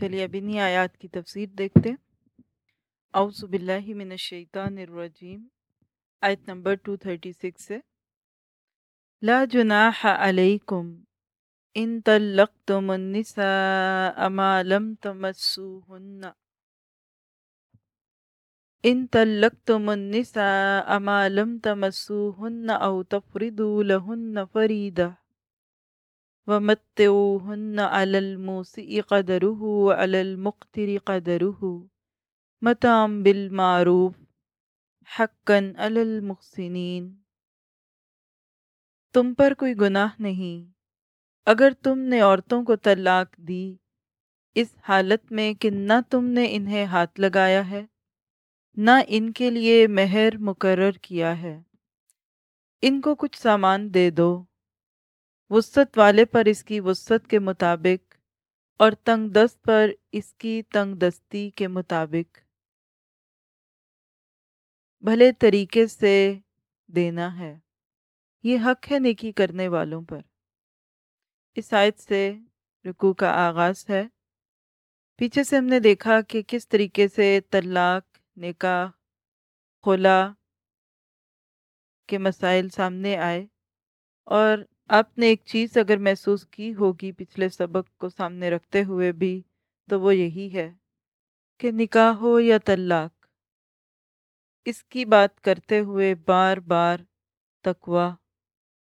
چلیے اب انہی آیات کی تفسیر دیکھتے اعوذ باللہ من الشیطان الرجیم۔ آیت نمبر 236 سے لا جناح علیکم ان طلقتم النساء ما لم تمسوهن ان طلقتم النساء ما لم تمسوهن او تفرضوا لهن فریدہ۔ ومتعوهن على الموسع قدره وعلى المقتر قدره متعا بالمعروف حقا على المحسنین تم پر کوئی گناہ نہیں۔ اگر تم نے عورتوں کو طلاق دی، اس حالت میں کہ نہ تم نے انہیں ہاتھ لگایا ہے، نہ ان کے لیے مہر مقرر کیا ہے۔ ان کو کچھ سامان دے دو۔ وسط والے پر اس کی وسط کے مطابق اور تنگ دست پر اس کی تنگ دستی کے مطابق۔ بھلے طریقے سے دینا ہے۔ یہ حق ہے نیکی کرنے والوں پر۔ اس آیت سے رکوع کا آغاز ہے۔ پیچھے سے ہم نے دیکھا کہ کس طریقے سے طلاق، نکاح، خلا کے مسائل سامنے آئے اور آپ نے ایک چیز اگر محسوس کی ہوگی پچھلے سبق کو سامنے رکھتے ہوئے بھی، تو وہ یہی ہے کہ نکاح ہو یا طلاق، اس کی بات کرتے ہوئے بار بار تقوا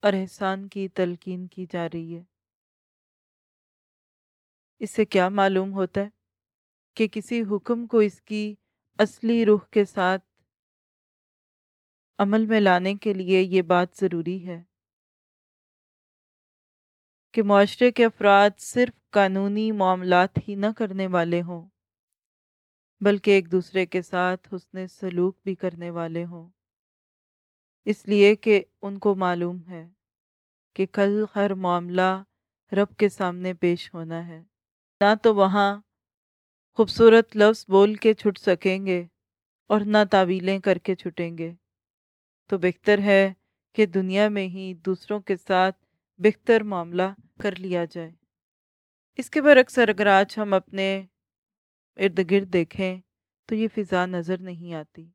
اور احسان کی تلقین کی جا رہی ہے۔ اس سے کیا معلوم ہوتا ہے کہ کسی حکم کو اس کی اصلی روح کے ساتھ عمل میں لانے کے لیے یہ بات ضروری ہے؟ کہ معاشرے کے افراد صرف قانونی معاملات ہی نہ کرنے والے ہوں، بلکہ ایک دوسرے کے ساتھ حسن سلوک بھی کرنے والے ہوں۔ اس لیے کہ ان کو معلوم ہے کہ کل ہر معاملہ رب کے سامنے پیش ہونا ہے۔ نہ تو وہاں خوبصورت لفظ بول کے چھٹ سکیں گے اور نہ تعویلیں کر کے چھٹیں گے۔ تو بہتر ہے کہ دنیا میں ہی دوسروں کے ساتھ بہتر معاملہ کر لیا جائے۔ اس کے برعکس اگر آج ہم اپنے ارد گرد دیکھیں تو یہ فضا نظر نہیں آتی۔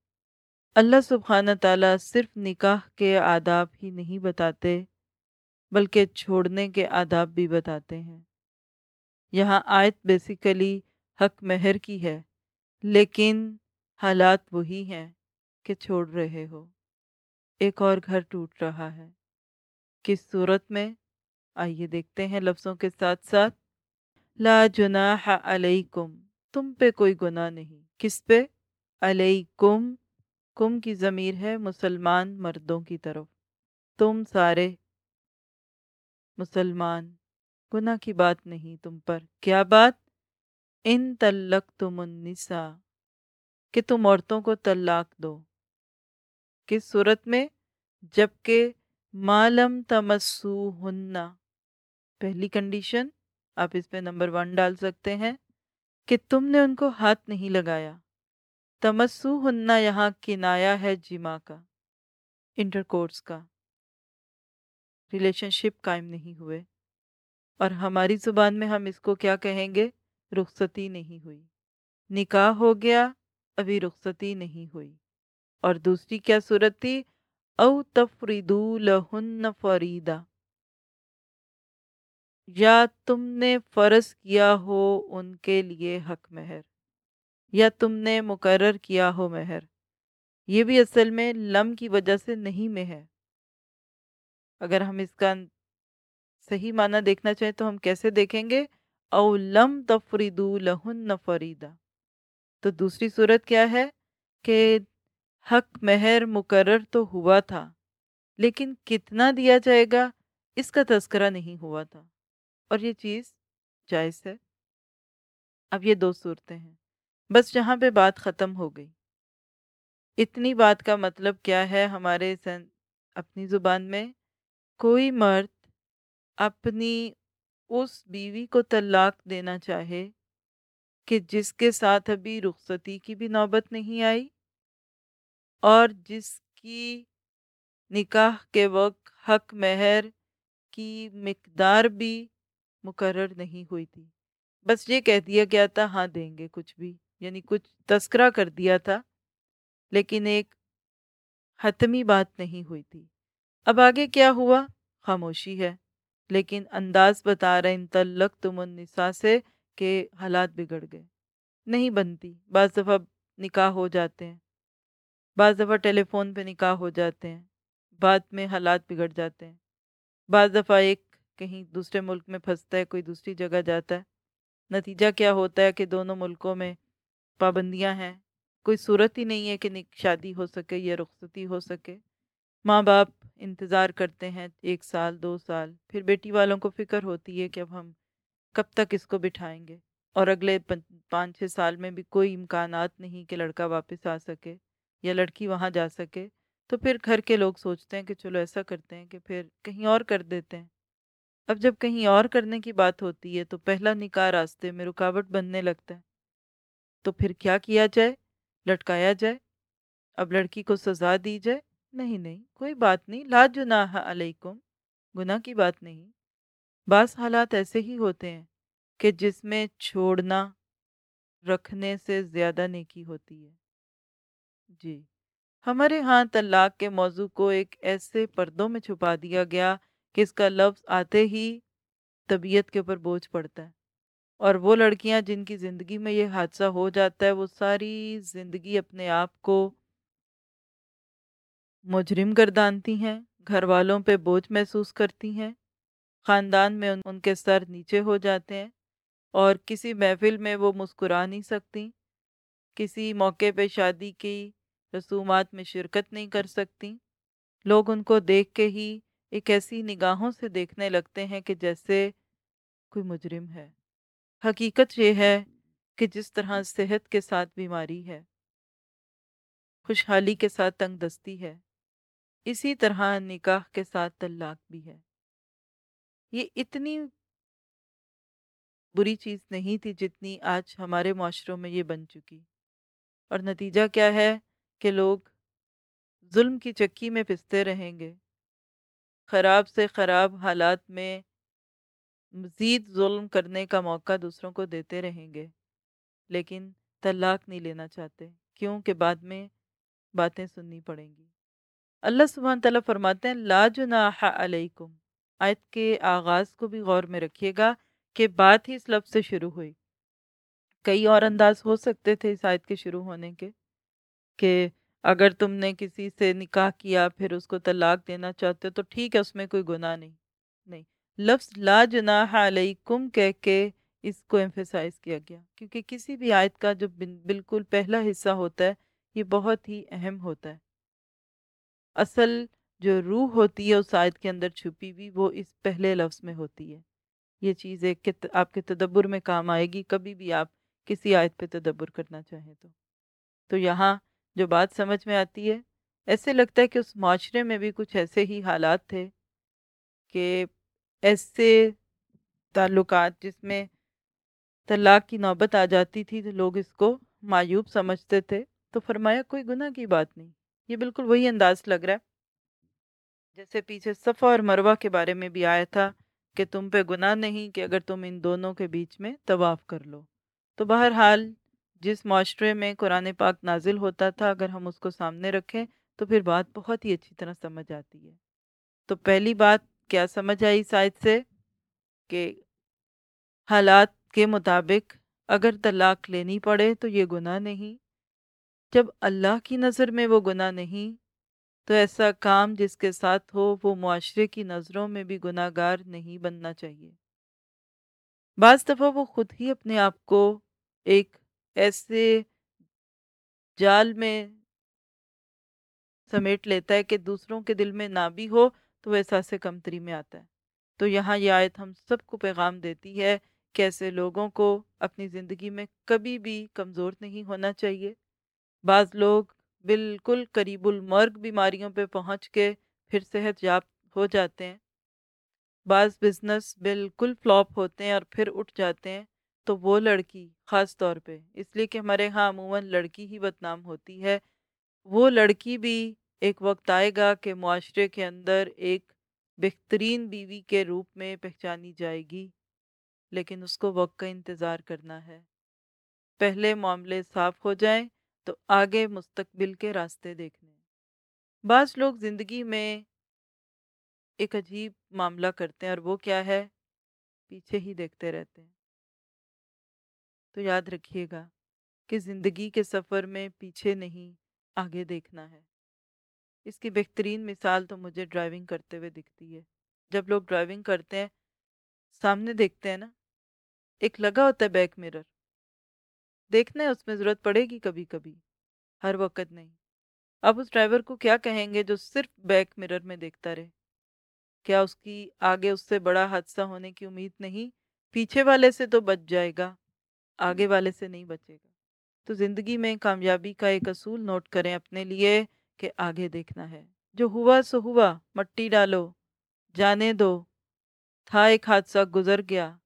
اللہ سبحانہ تعالیٰ صرف نکاح کے آداب ہی نہیں بتاتے، بلکہ چھوڑنے کے آداب بھی بتاتے ہیں۔ یہاں آیت بیسیکلی حق مہر کی ہے، لیکن حالات وہی ہیں کہ چھوڑ رہے ہو۔ ایک اور گھر ٹوٹ رہا ہے۔ کس صورت میں؟ آئیے دیکھتے ہیں لفظوں کے ساتھ ساتھ۔ لا جناح علیکم، تم پہ کوئی گناہ نہیں۔ کس پہ؟ علیکم، کم کی ضمیر ہے مسلمان مردوں کی طرف۔ تم سارے مسلمان، گناہ کی بات نہیں تم پر۔ کیا بات؟ ان تلق تم النساء، کہ تم عورتوں کو طلاق دو۔ کس صورت میں؟ جبکہ معلم تمسو ہننا پہلی کنڈیشن آپ اس پہ نمبر ون ڈال سکتے ہیں کہ تم نے ان کو ہاتھ نہیں لگایا۔ تمسو ہننا یہاں کنایا ہے جمع کا۔ انٹر کورس کا۔ ریلیشن شپ قائم نہیں ہوئے۔ اور ہماری زبان میں ہم اس کو کیا کہیں گے؟ رخصتی نہیں ہوئی۔ نکاح ہو گیا، ابھی رخصتی نہیں ہوئی۔ اور دوسری کیا صورت تھی؟ او تفریدو لہن فریدہ یا تم نے فرض کیا ہو ان کے لیے حق مہر، یا تم نے مقرر کیا ہو مہر، یہ بھی اصل میں لم کی وجہ سے نہیں میں ہے۔ اگر ہم اس کا صحیح معنی دیکھنا چاہیں تو ہم کیسے دیکھیں گے؟ او لم تفریدو لہن فریدہ تو دوسری صورت کیا ہے کہ حق مہر مقرر تو ہوا تھا، لیکن کتنا دیا جائے گا، اس کا تذکرہ نہیں ہوا تھا۔ اور یہ چیز جائز ہے؟ اب یہ دو صورتیں ہیں۔ بس جہاں پہ بات ختم ہو گئی۔ اتنی بات کا مطلب کیا ہے ہمارے اپنی زبان میں؟ کوئی مرد اپنی اس بیوی کو طلاق دینا چاہے کہ جس کے ساتھ ابھی رخصتی کی بھی نوبت نہیں آئی؟ اور جس کی نکاح کے وقت حق مہر کی مقدار بھی مقرر نہیں ہوئی تھی۔ بس یہ کہہ دیا گیا تھا ہاں دیں گے کچھ بھی یعنی کچھ تذکرہ کر دیا تھا، لیکن ایک حتمی بات نہیں ہوئی تھی۔ اب آگے کیا ہوا؟ خاموشی ہے، لیکن انداز بتا رہے ان تلق تم النساء سے کہ حالات بگڑ گئے۔ نہیں بنتی، بعض دفعہ نکاح ہو جاتے ہیں۔ بعض دفعہ ٹیلی فون پہ نکاح ہو جاتے ہیں، بعد میں حالات بگڑ جاتے ہیں۔ بعض دفعہ ایک کہیں دوسرے ملک میں پھنستا ہے، کوئی دوسری جگہ جاتا ہے۔ نتیجہ کیا ہوتا ہے کہ دونوں ملکوں میں پابندیاں ہیں۔ کوئی صورت ہی نہیں ہے کہ شادی ہو سکے یا رخصتی ہو سکے۔ ماں باپ انتظار کرتے ہیں ایک سال، دو سال، پھر بیٹی والوں کو فکر ہوتی ہے کہ اب ہم کب تک اس کو بٹھائیں گے۔ اور اگلے پانچ چھ سال میں بھی کوئی امکانات نہیں کہ لڑکا واپس آ سکے۔ یا لڑکی وہاں جا سکے، تو پھر گھر کے لوگ سوچتے ہیں کہ چلو ایسا کرتے ہیں کہ پھر کہیں اور کر دیتے ہیں۔ اب جب کہیں اور کرنے کی بات ہوتی ہے تو پہلا نکاح راستے میں رکاوٹ بننے لگتا ہے۔ تو پھر کیا کیا جائے؟ لٹکایا جائے؟ اب لڑکی کو سزا دی جائے؟ نہیں نہیں، کوئی بات نہیں۔ لا جناح علیکم، گناہ کی بات نہیں۔ بعض حالات ایسے ہی ہوتے ہیں کہ جس میں چھوڑنا، رکھنے سے زیادہ نیکی ہوتی ہے۔ جی۔ ہمارے ہاں طلاق کے موضوع کو ایک ایسے پردوں میں چھپا دیا گیا کہ اس کا لفظ آتے ہی طبیعت کے اوپر بوجھ پڑتا ہے۔ اور وہ لڑکیاں جن کی زندگی میں یہ حادثہ ہو جاتا ہے، وہ ساری زندگی اپنے آپ کو مجرم گردانتی ہیں، گھر والوں پہ بوجھ محسوس کرتی ہیں، خاندان میں ان کے سر نیچے ہو جاتے ہیں اور کسی محفل میں وہ مسکرا نہیں سکتی، کسی موقع پہ شادی کی رسومات میں شرکت نہیں کر سکتی۔ لوگ ان کو دیکھ کے ہی ایک ایسی نگاہوں سے دیکھنے لگتے ہیں کہ جیسے کوئی مجرم ہے۔ حقیقت یہ ہے کہ جس طرح صحت کے ساتھ بیماری ہے، خوشحالی کے ساتھ تنگ دستی ہے، اسی طرح نکاح کے ساتھ طلاق بھی ہے۔ یہ اتنی بری چیز نہیں تھی جتنی آج ہمارے معاشروں میں یہ بن چکی۔ اور نتیجہ کیا ہے؟ کہ لوگ ظلم کی چکی میں پستے رہیں گے۔ خراب سے خراب حالات میں مزید ظلم کرنے کا موقع دوسروں کو دیتے رہیں گے، لیکن طلاق نہیں لینا چاہتے، کیوں کہ بعد میں باتیں سننی پڑیں گی۔ اللہ سبحانہ تعالیٰ فرماتے ہیں، لا جناح علیکم، آیت کے آغاز کو بھی غور میں رکھیے گا کہ بات ہی اس لفظ سے شروع ہوئی۔ کئی اور انداز ہو سکتے تھے اس آیت کے شروع ہونے کے۔ کہ اگر تم نے کسی سے نکاح کیا، پھر اس کو طلاق دینا چاہتے ہو، تو ٹھیک ہے، اس میں کوئی گناہ نہیں نہیں۔ لفظ لا جناح علیکم کہہ کے اس کو ایمفیسائز کیا گیا۔ کیونکہ کسی بھی آیت کا جو بالکل پہلا حصہ ہوتا ہے، یہ بہت ہی اہم ہوتا ہے۔ اصل جو روح ہوتی ہے، اس آیت کے اندر چھپی ہوئی، وہ اس پہلے لفظ میں ہوتی ہے۔ یہ چیز ایک آپ کے تدبر میں کام آئے گی، کبھی بھی آپ کسی آیت پہ تدبر کرنا چاہیں تو۔ تو یہاں جو بات سمجھ میں آتی ہے۔ ایسے لگتا ہے کہ اس معاشرے میں بھی کچھ ایسے ہی حالات تھے کہ ایسے تعلقات جس میں طلاق کی نوبت آ جاتی تھی تو لوگ اس کو معیوب سمجھتے تھے۔ تو فرمایا کوئی گناہ کی بات نہیں، یہ بالکل وہی انداز لگ رہا ہے۔ جیسے پیچھے صفا اور مروہ کے بارے میں بھی آیا تھا کہ تم پہ گناہ نہیں کہ اگر تم ان دونوں کے بیچ میں طواف کر لو۔ تو بہرحال جس معاشرے میں قرآن پاک نازل ہوتا تھا، اگر ہم اس کو سامنے رکھیں تو پھر بات بہت ہی اچھی طرح سمجھ آتی ہے۔ تو پہلی بات کیا سمجھ آئی سائد سے؟ کہ حالات کے مطابق اگر طلاق لینی پڑے تو یہ گناہ نہیں۔ جب اللہ کی نظر میں وہ گناہ نہیں، تو ایسا کام جس کے ساتھ ہو وہ معاشرے کی نظروں میں بھی گناہ گار نہیں بننا چاہیے۔ بعض دفعہ وہ خود ہی اپنے آپ کو ایک ایسے جال میں سمیٹ لیتا ہے کہ دوسروں کے دل میں نہ بھی ہو، تو وہ احساس کمتری میں آتا ہے۔ تو یہاں یہ آیت ہم سب کو پیغام دیتی ہے کہ ایسے لوگوں کو اپنی زندگی میں کبھی بھی کمزور نہیں ہونا چاہیے۔ بعض لوگ بالکل قریب المرگ بیماریوں پہ پہنچ کے پھر صحت یاب ہو جاتے ہیں۔ بعض بزنس بالکل فلاپ ہوتے ہیں اور پھر اٹھ جاتے ہیں۔ تو وہ لڑکی، خاص طور پہ، اس لیے کہ ہمارے ہاں عموماً لڑکی ہی بدنام ہوتی ہے۔ وہ لڑکی بھی ایک وقت آئے گا کہ معاشرے کے اندر ایک بہترین بیوی کے روپ میں پہچانی جائے گی، لیکن اس کو وقت کا انتظار کرنا ہے۔ پہلے معاملے صاف ہو جائیں تو آگے مستقبل کے راستے دیکھنے۔ بعض لوگ زندگی میں ایک عجیب معاملہ کرتے ہیں اور وہ کیا ہے؟ پیچھے ہی دیکھتے رہتے ہیں۔ تو یاد رکھیے گا کہ زندگی کے سفر میں پیچھے نہیں، آگے دیکھنا ہے۔ اس کی بہترین مثال تو مجھے ڈرائیونگ کرتے ہوئے دکھتی ہے۔ جب لوگ ڈرائیونگ کرتے ہیں، سامنے دیکھتے ہیں نا، ایک لگا ہوتا ہے بیک مرر دیکھنا ہے، اس میں ضرورت پڑے گی کبھی کبھی، ہر وقت نہیں۔ اب اس ڈرائیور کو کیا کہیں گے جو صرف بیک مرر میں دیکھتا رہے؟ کیا اس کی آگے اس سے بڑا حادثہ ہونے کی امید نہیں؟ پیچھے والے سے تو بچ جائے گا۔ آگے والے سے نہیں بچے گا۔ تو زندگی میں کامیابی کا ایک اصول نوٹ کریں اپنے لیے کہ آگے دیکھنا ہے۔ جو ہوا سو ہوا، مٹی ڈالو، جانے دو۔ تھا ایک حادثہ، گزر گیا۔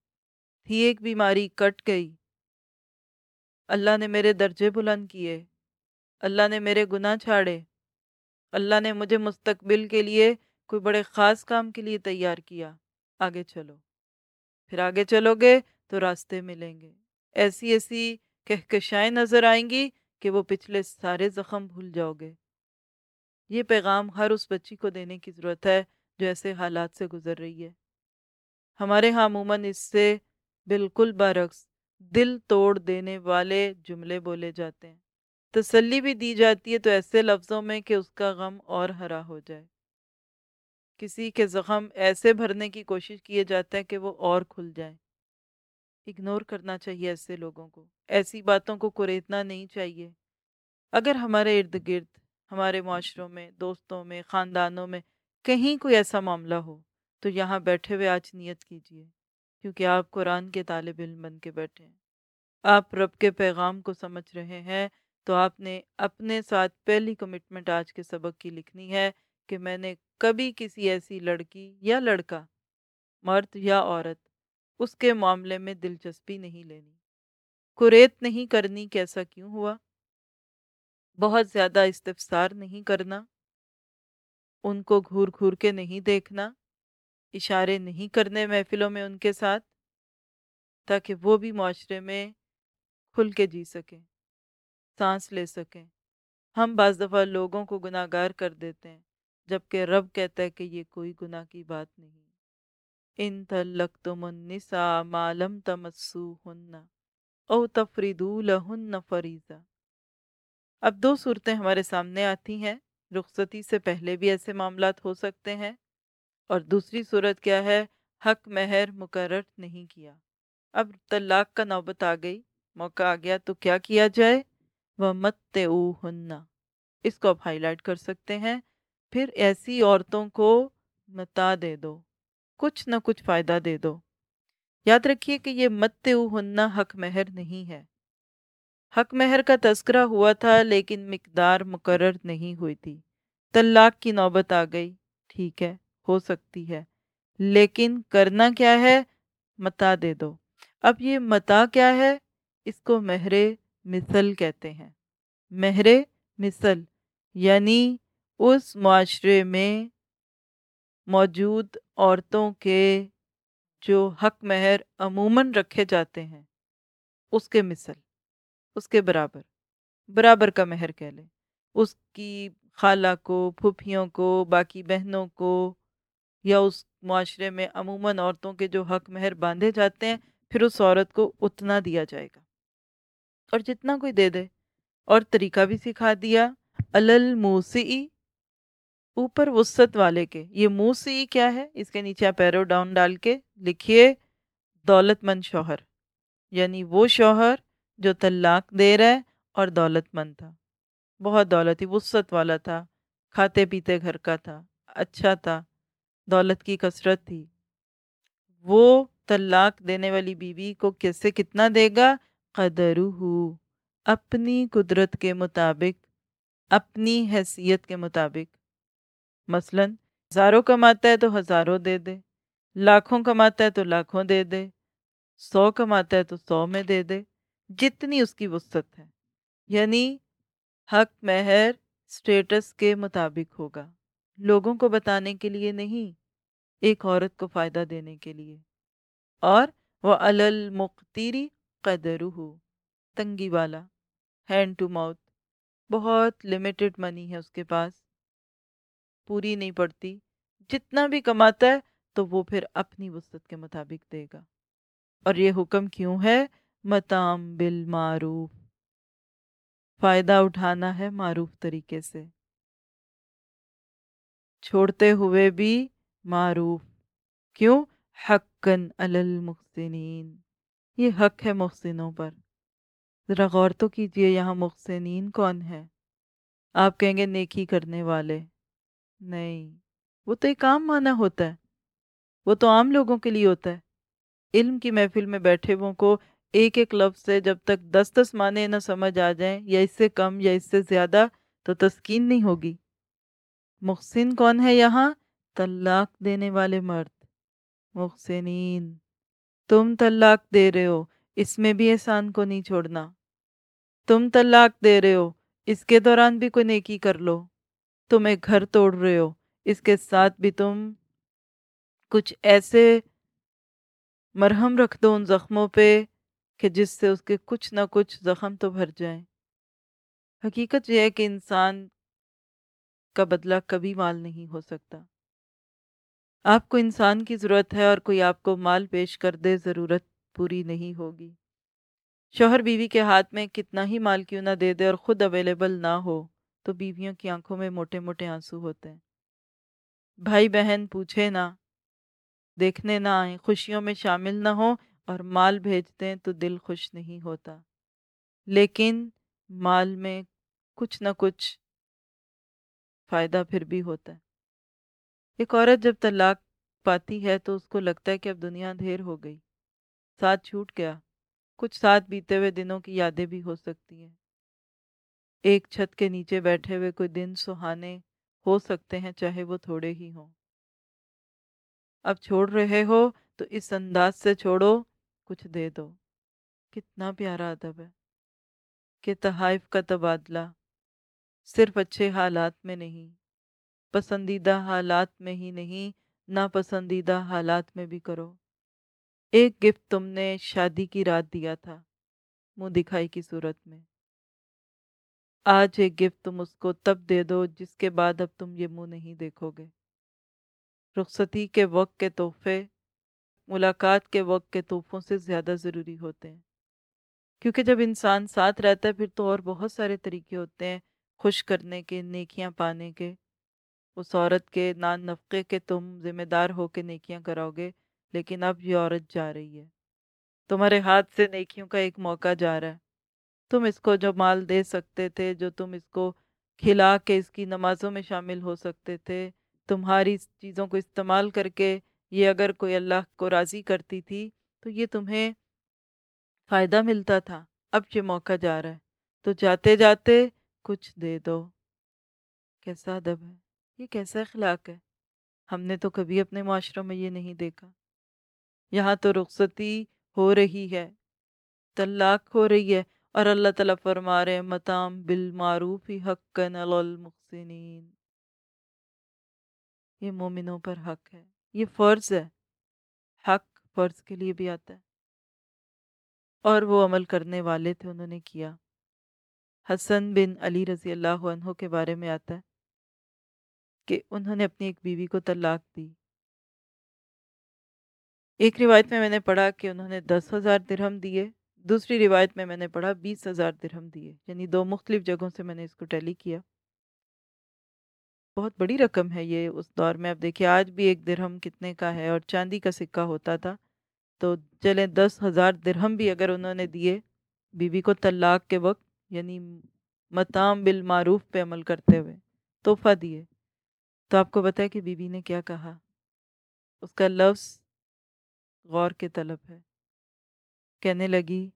تھی ایک بیماری، کٹ گئی۔ اللہ نے میرے درجے بلند کیے۔ اللہ نے میرے گناہ چھاڑے۔ اللہ نے مجھے مستقبل کے لیے کوئی بڑے خاص کام کے لیے تیار کیا۔ آگے چلو۔ پھر آگے چلو گے تو راستے ملیں گے۔ ایسی ایسی کہکشائیں نظر آئیں گی کہ وہ پچھلے سارے زخم بھول جاؤ گے۔ یہ پیغام ہر اس بچی کو دینے کی ضرورت ہے جو ایسے حالات سے گزر رہی ہے۔ ہمارے ہاں عموماً اس سے بالکل برعکس دل توڑ دینے والے جملے بولے جاتے ہیں۔ تسلی بھی دی جاتی ہے تو ایسے لفظوں میں کہ اس کا غم اور ہرا ہو جائے۔ کسی کے زخم ایسے بھرنے کی کوشش کیے جاتے ہیں کہ وہ اور کھل جائیں۔ اگنور کرنا چاہیے ایسے لوگوں کو ایسی باتوں کو کریتنا نہیں چاہیے اگر ہمارے ارد گرد ہمارے معاشروں میں دوستوں میں خاندانوں میں کہیں کوئی ایسا معاملہ ہو تو یہاں بیٹھے ہوئے آج نیت کیجیے کیونکہ آپ قرآن کے طالب علم بن کے بیٹھے ہیں آپ رب کے پیغام کو سمجھ رہے ہیں تو آپ نے اپنے ساتھ پہلی کمٹمنٹ آج کے سبق کی لکھنی ہے کہ میں نے کبھی کسی ایسی لڑکی یا لڑکا مرد یا عورت اس کے معاملے میں دلچسپی نہیں لینی۔ کریت نہیں کرنی کیسا کیوں ہوا؟ بہت زیادہ استفسار نہیں کرنا۔ ان کو گھور گھور کے نہیں دیکھنا۔ اشارے نہیں کرنے محفلوں میں ان کے ساتھ۔ تاکہ وہ بھی معاشرے میں کھل کے جی سکیں، سانس لے سکیں۔ ہم بعض دفعہ لوگوں کو گناہ گار کر دیتے ہیں، جبکہ رب کہتا ہے کہ یہ کوئی گناہ کی بات نہیں۔ ان تلکتم النساء معلوم تمسو ہن او تفریدو لہن فریضہ اب دو صورتیں ہمارے سامنے آتی ہیں رخصتی سے پہلے بھی ایسے معاملات ہو سکتے ہیں اور دوسری صورت کیا ہے حق مہر مقرر نہیں کیا اب طلاق کا نوبت آ گئی موقع آ گیا تو کیا کیا جائے وہ مت اس کو آپ ہائی لائٹ کر سکتے ہیں پھر ایسی عورتوں کو متا دے دو کچھ نہ کچھ فائدہ دے دو۔ یاد رکھیے کہ یہ مت ہننا حق مہر نہیں ہے۔ حق مہر کا تذکرہ ہوا تھا لیکن مقدار مقرر نہیں ہوئی تھی۔ طلاق کی نوبت آ گئی۔ ٹھیک ہے، ہو سکتی ہے۔ لیکن کرنا کیا ہے؟ متا دے دو۔ اب یہ متا کیا ہے؟ اس کو مہر مثل کہتے ہیں۔ مہر مثل یعنی اس معاشرے میں موجود عورتوں کے جو حق مہر عموماً رکھے جاتے ہیں، اس کے مثل، اس کے برابر برابر کا مہر کہہ لیں۔ اس کی خالہ کو، پھوپھیوں کو، باقی بہنوں کو یا اس معاشرے میں عموماً عورتوں کے جو حق مہر باندھے جاتے ہیں، پھر اس عورت کو اتنا دیا جائے گا۔ اور جتنا کوئی دے دے، اور طریقہ بھی سکھا دیا الموسی اوپر وسط والے کے۔ یہ موسی کیا ہے؟ اس کے نیچے آپ پیرو ڈاؤن ڈال کے لکھیے، دولت مند شوہر۔ یعنی وہ شوہر جو طلاق دے رہا ہے اور دولت مند تھا۔ بہت دولت ہی، وسط والا تھا، کھاتے پیتے گھر کا تھا اچھا تھا، دولت کی کثرت تھی۔ وہ طلاق دینے والی بیوی کو کیسے کتنا دے گا؟ قدر اپنی قدرت کے مطابق، اپنی حیثیت کے مطابق۔ مثلا، ہزاروں کماتا ہے تو ہزاروں دے دے، لاکھوں کماتا ہے تو لاکھوں دے دے، سو کماتا ہے تو سو میں دے دے، جتنی اس کی وسط ہے۔ یعنی حق، مہر سٹیٹس کے مطابق ہوگا۔ لوگوں کو بتانے کے لیے نہیں، ایک عورت کو فائدہ دینے کے لیے۔ اور وہ المختیری قدر تنگی والا ہینڈ ٹو ماؤتھ بہت لمیٹڈ منی ہے اس کے پاس۔ پوری نہیں پڑتی۔ جتنا بھی کماتا ہے تو وہ پھر اپنی وسط کے مطابق دے گا۔ اور یہ حکم کیوں ہے؟ متام بالمعروف۔ فائدہ اٹھانا ہے معروف طریقے سے۔ چھوڑتے ہوئے بھی معروف۔ کیوں؟ حقن المحسنین۔ یہ حق ہے محسنوں پر۔ ذرا غور تو کیجیے یہاں محسنین کون ہے آپ کہیں گے نیکی کرنے والے۔ نہیں۔ وہ تو ایک عام معنی ہوتا ہے۔ وہ تو عام لوگوں کے لیے ہوتا ہے۔ علم کی محفل میں بیٹھے وہ کو ایک ایک لفظ سے جب تک دس دس معنی نہ سمجھ آ جائیں یا اس سے کم یا اس سے زیادہ تو تسکین نہیں ہوگی۔ محسن کون ہے یہاں؟ طلاق دینے والے مرد۔ محسنین، تم طلاق دے رہے ہو۔ اس میں بھی احسان کو نہیں چھوڑنا۔ تم طلاق دے رہے ہو۔ اس کے دوران بھی کوئی نیکی کر لو۔ تم ایک گھر توڑ رہے ہو۔ اس کے ساتھ بھی تم کچھ ایسے مرہم رکھ دو ان زخموں پہ کہ جس سے اس کے کچھ نہ کچھ زخم تو بھر جائیں۔ حقیقت یہ ہے کہ انسان کا بدلہ کبھی مال نہیں ہو سکتا۔ آپ کو انسان کی ضرورت ہے اور کوئی آپ کو مال پیش کر دے ضرورت پوری نہیں ہوگی۔ شوہر بیوی کے ہاتھ میں کتنا ہی مال کیوں نہ دے دے اور خود اویلیبل نہ ہو۔ تو بیویوں کی آنکھوں میں موٹے موٹے آنسو ہوتے ہیں۔ بھائی بہن پوچھے نہ، دیکھنے نہ آئیں، خوشیوں میں شامل نہ ہوں اور مال بھیجتے ہیں تو دل خوش نہیں ہوتا۔ لیکن مال میں کچھ نہ کچھ فائدہ پھر بھی ہوتا ہے۔ ایک عورت جب طلاق پاتی ہے تو اس کو لگتا ہے کہ اب دنیا دھیر ہو گئی۔ ساتھ چھوٹ گیا۔ کچھ ساتھ بیتے ہوئے دنوں کی یادیں بھی ہو سکتی ہیں۔ ایک چھت کے نیچے بیٹھے ہوئے کوئی دن سہانے ہو سکتے ہیں چاہے وہ تھوڑے ہی ہوں۔ اب چھوڑ رہے ہو تو اس انداز سے چھوڑو، کچھ دے دو۔ کتنا پیارا ادب ہے کہ تحائف کا تبادلہ صرف اچھے حالات میں نہیں، پسندیدہ حالات میں ہی نہیں، ناپسندیدہ حالات میں بھی کرو۔ ایک گفٹ تم نے شادی کی رات دیا تھا، منہ دکھائی کی صورت میں۔ آج ایک گفٹ تم اس کو تب دے دو جس کے بعد اب تم یہ منہ نہیں دیکھو گے۔ رخصتی کے وقت کے تحفے، ملاقات کے وقت کے تحفوں سے زیادہ ضروری ہوتے ہیں۔ کیونکہ جب انسان ساتھ رہتا ہے، پھر تو اور بہت سارے طریقے ہوتے ہیں خوش کرنے کے، نیکیاں پانے کے۔ اس عورت کے نان نفقے کے تم ذمہ دار ہو کے نیکیاں کراؤ گے، لیکن اب یہ عورت جا رہی ہے۔ تمہارے ہاتھ سے نیکیوں کا ایک موقع جا رہا ہے۔ تم اس کو جو مال دے سکتے تھے، جو تم اس کو کھلا کے اس کی نمازوں میں شامل ہو سکتے تھے، تمہاری چیزوں کو استعمال کر کے یہ اگر کوئی اللہ کو راضی کرتی تھی، تو یہ تمہیں فائدہ ملتا تھا۔ اب یہ موقع جا رہا ہے۔ تو جاتے جاتے کچھ دے دو۔ کیسا ادب ہے۔ یہ کیسا اخلاق ہے۔ ہم نے تو کبھی اپنے معاشروں میں یہ نہیں دیکھا۔ یہاں تو رخصتی ہو رہی ہے، طلاق ہو رہی ہے۔ اور اللہ تعالیٰ فرما رہے متام بالمعروف ہی حق المحسنین۔ یہ مومنوں پر حق ہے۔ یہ فرض ہے۔ حق فرض کے لیے بھی آتا ہے۔ اور وہ عمل کرنے والے تھے، انہوں نے کیا۔ حسن بن علی رضی اللہ عنہ کے بارے میں آتا ہے کہ انہوں نے اپنی ایک بیوی کو طلاق دی۔ ایک روایت میں میں نے پڑھا کہ انہوں نے دس ہزار درہم دیے۔ دوسری روایت میں میں نے پڑھا بیس ہزار درہم دیے یعنی دو مختلف جگہوں سے میں نے اس کو ٹیلی کیا۔ بہت بڑی رقم ہے یہ اس دور میں۔ اب دیکھیے، آج بھی ایک درہم کتنے کا ہے اور چاندی کا سکہ ہوتا تھا۔ تو چلیں، دس ہزار درہم بھی اگر انہوں نے دیے بیوی کو طلاق کے وقت یعنی متام بالمعروف پہ عمل کرتے ہوئے تحفہ دیے۔ تو آپ کو بتائے کہ بیوی نے کیا کہا؟ اس کا لفظ غور کے طلب ہے۔ کہنے لگی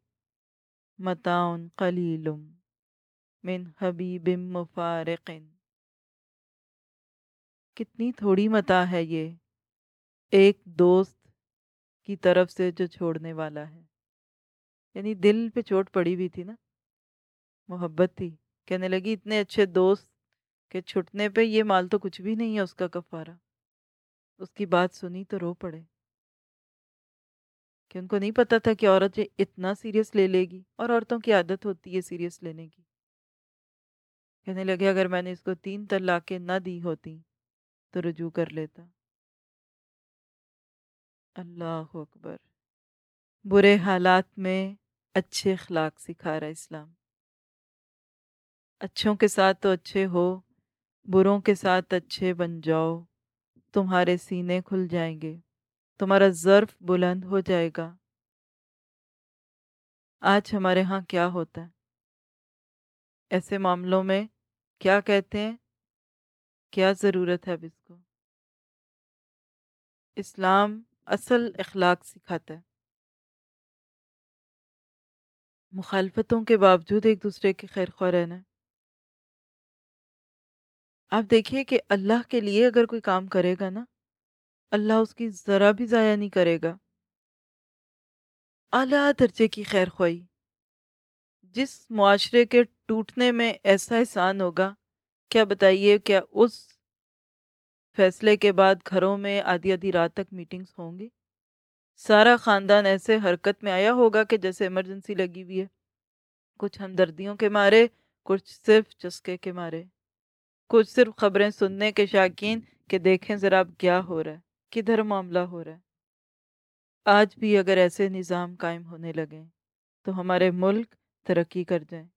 متاؤن قلیلم من حبیب مفارقن کتنی تھوڑی متا ہے یہ ایک دوست کی طرف سے جو چھوڑنے والا ہے یعنی دل پہ چوٹ پڑی بھی تھی نا محبت تھی کہنے لگی اتنے اچھے دوست کہ چھٹنے پہ یہ مال تو کچھ بھی نہیں ہے اس کا کفارہ اس کی بات سنی تو رو پڑے کہ ان کو نہیں پتا تھا کہ عورت اتنا سیریس لے لے گی اور عورتوں کی عادت ہوتی ہے سیریس لینے کی۔ کہنے لگے اگر میں نے اس کو تین طلاقیں نہ دی ہوتی تو رجوع کر لیتا۔ اللہ اکبر۔ برے حالات میں اچھے اخلاق سکھا رہا اسلام۔ اچھوں کے ساتھ تو اچھے ہو، بروں کے ساتھ اچھے بن جاؤ، تمہارے سینے کھل جائیں گے۔ تمہارا ظرف بلند ہو جائے گا۔ آج ہمارے ہاں کیا ہوتا ہے؟ ایسے معاملوں میں کیا کہتے ہیں؟ کیا ضرورت ہے اب اس کو؟ اسلام اصل اخلاق سکھاتا ہے۔ مخالفتوں کے باوجود ایک دوسرے کے خیر خواہ رہنا آپ دیکھیے کہ اللہ کے لیے اگر کوئی کام کرے گا نا اللہ اس کی ذرا بھی ضائع نہیں کرے گا۔ اعلیٰ درجے کی خیر خواہی۔ جس معاشرے کے ٹوٹنے میں ایسا احسان ہوگا، کیا بتائیے کیا اس فیصلے کے بعد گھروں میں آدھی آدھی رات تک میٹنگز ہوں گی؟ سارا خاندان ایسے حرکت میں آیا ہوگا کہ جیسے ایمرجنسی لگی ہوئی ہے۔ کچھ ہمدردیوں کے مارے، کچھ صرف چسکے کے مارے۔ کچھ صرف خبریں سننے کے شاکین کہ دیکھیں ذرا اب کیا ہو رہا ہے۔ کدھر معاملہ ہو رہا ہے۔ آج بھی اگر ایسے نظام قائم ہونے لگیں تو ہمارے ملک ترقی کر جائیں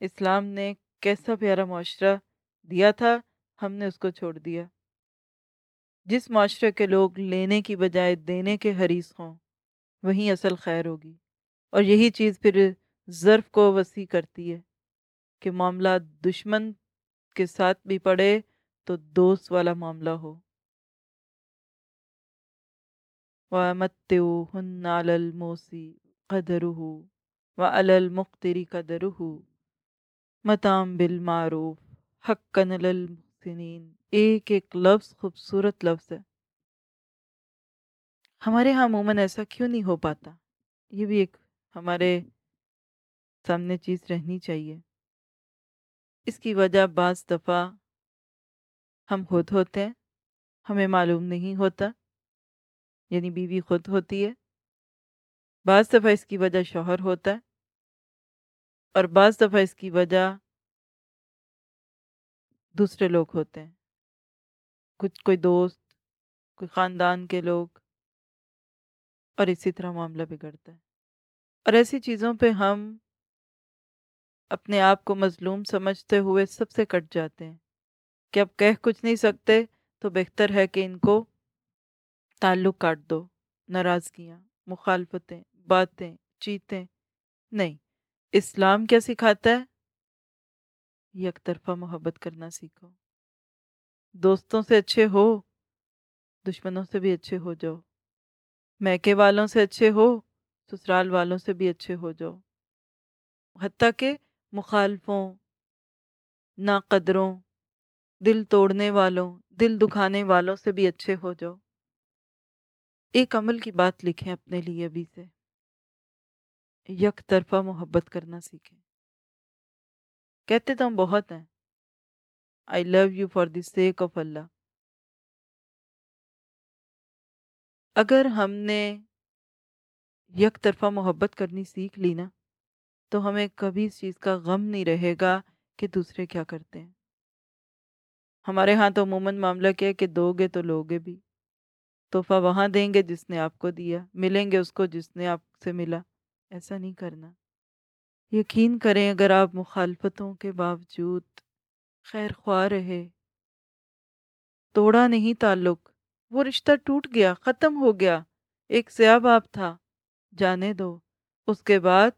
اسلام نے کیسا پیارا معاشرہ دیا تھا، ہم نے اس کو چھوڑ دیا۔ جس معاشرے کے لوگ لینے کی بجائے دینے کے حریص ہوں، وہیں اصل خیر ہوگی۔ اور یہی چیز پھر ظرف کو وسیع کرتی ہے کہ معاملہ دشمن کے ساتھ بھی پڑے تو دوست والا معاملہ ہو۔ وَمَتِّعُهُنَّ عَلَى الْمُوسِي قَدَرُهُ وَعَلَى الْمُقْتِرِ قَدَرُهُ مَتَام بِالْمَعْرُوفِ حَقًّا عَلَى ایک ایک لفظ خوبصورت لفظ ہے۔ ہمارے ہاں عموماً ایسا کیوں نہیں ہو پاتا؟ یہ بھی ایک ہمارے سامنے چیز رہنی چاہیے۔ اس کی وجہ بعض دفعہ ہم خود ہوتے ہیں، ہمیں معلوم نہیں ہوتا۔ یعنی بیوی خود ہوتی ہے۔ بعض دفعہ اس کی وجہ شوہر ہوتا ہے اور بعض دفعہ اس کی وجہ دوسرے لوگ ہوتے ہیں۔ کچھ کوئی دوست، کوئی خاندان کے لوگ اور اسی طرح معاملہ بگڑتا ہے۔ اور ایسی چیزوں پہ ہم اپنے آپ کو مظلوم سمجھتے ہوئے سب سے کٹ جاتے ہیں۔ کہ اب کہہ کچھ نہیں سکتے تو بہتر ہے کہ ان کو تعلق کاٹ دو، ناراضگیاں، مخالفتیں، باتیں، چیتیں۔ نہیں، اسلام کیا سکھاتا ہے؟ یک طرفہ محبت کرنا سیکھو۔ دوستوں سے اچھے ہو، دشمنوں سے بھی اچھے ہو جاؤ۔ میکے والوں سے اچھے ہو، سسرال والوں سے بھی اچھے ہو جاؤ۔ حتیٰ کہ مخالفوں، ناقدروں، دل توڑنے والوں، دل دکھانے والوں سے بھی اچھے ہو جاؤ۔ ایک عمل کی بات لکھیں اپنے لیے ابھی سے۔ یک طرفہ محبت کرنا سیکھیں۔ کہتے تو ہم بہت ہیں۔ I love you for the sake of اللہ اگر ہم نے یک طرفہ محبت کرنی سیکھ لی نا، تو ہمیں کبھی اس چیز کا غم نہیں رہے گا کہ دوسرے کیا کرتے ہیں۔ ہمارے ہاں تو عموماً معاملہ کیا ہے کہ دو گے تو لوگے بھی۔ تحفہ وہاں دیں گے جس نے آپ کو دیا، ملیں گے اس کو جس نے آپ سے ملا۔ ایسا نہیں کرنا۔ یقین کریں اگر آپ مخالفتوں کے باوجود خیر خواہ رہے۔ توڑا نہیں تعلق۔ وہ رشتہ ٹوٹ گیا، ختم ہو گیا۔ ایک سیاہ باپ تھا۔ جانے دو۔ اس کے بعد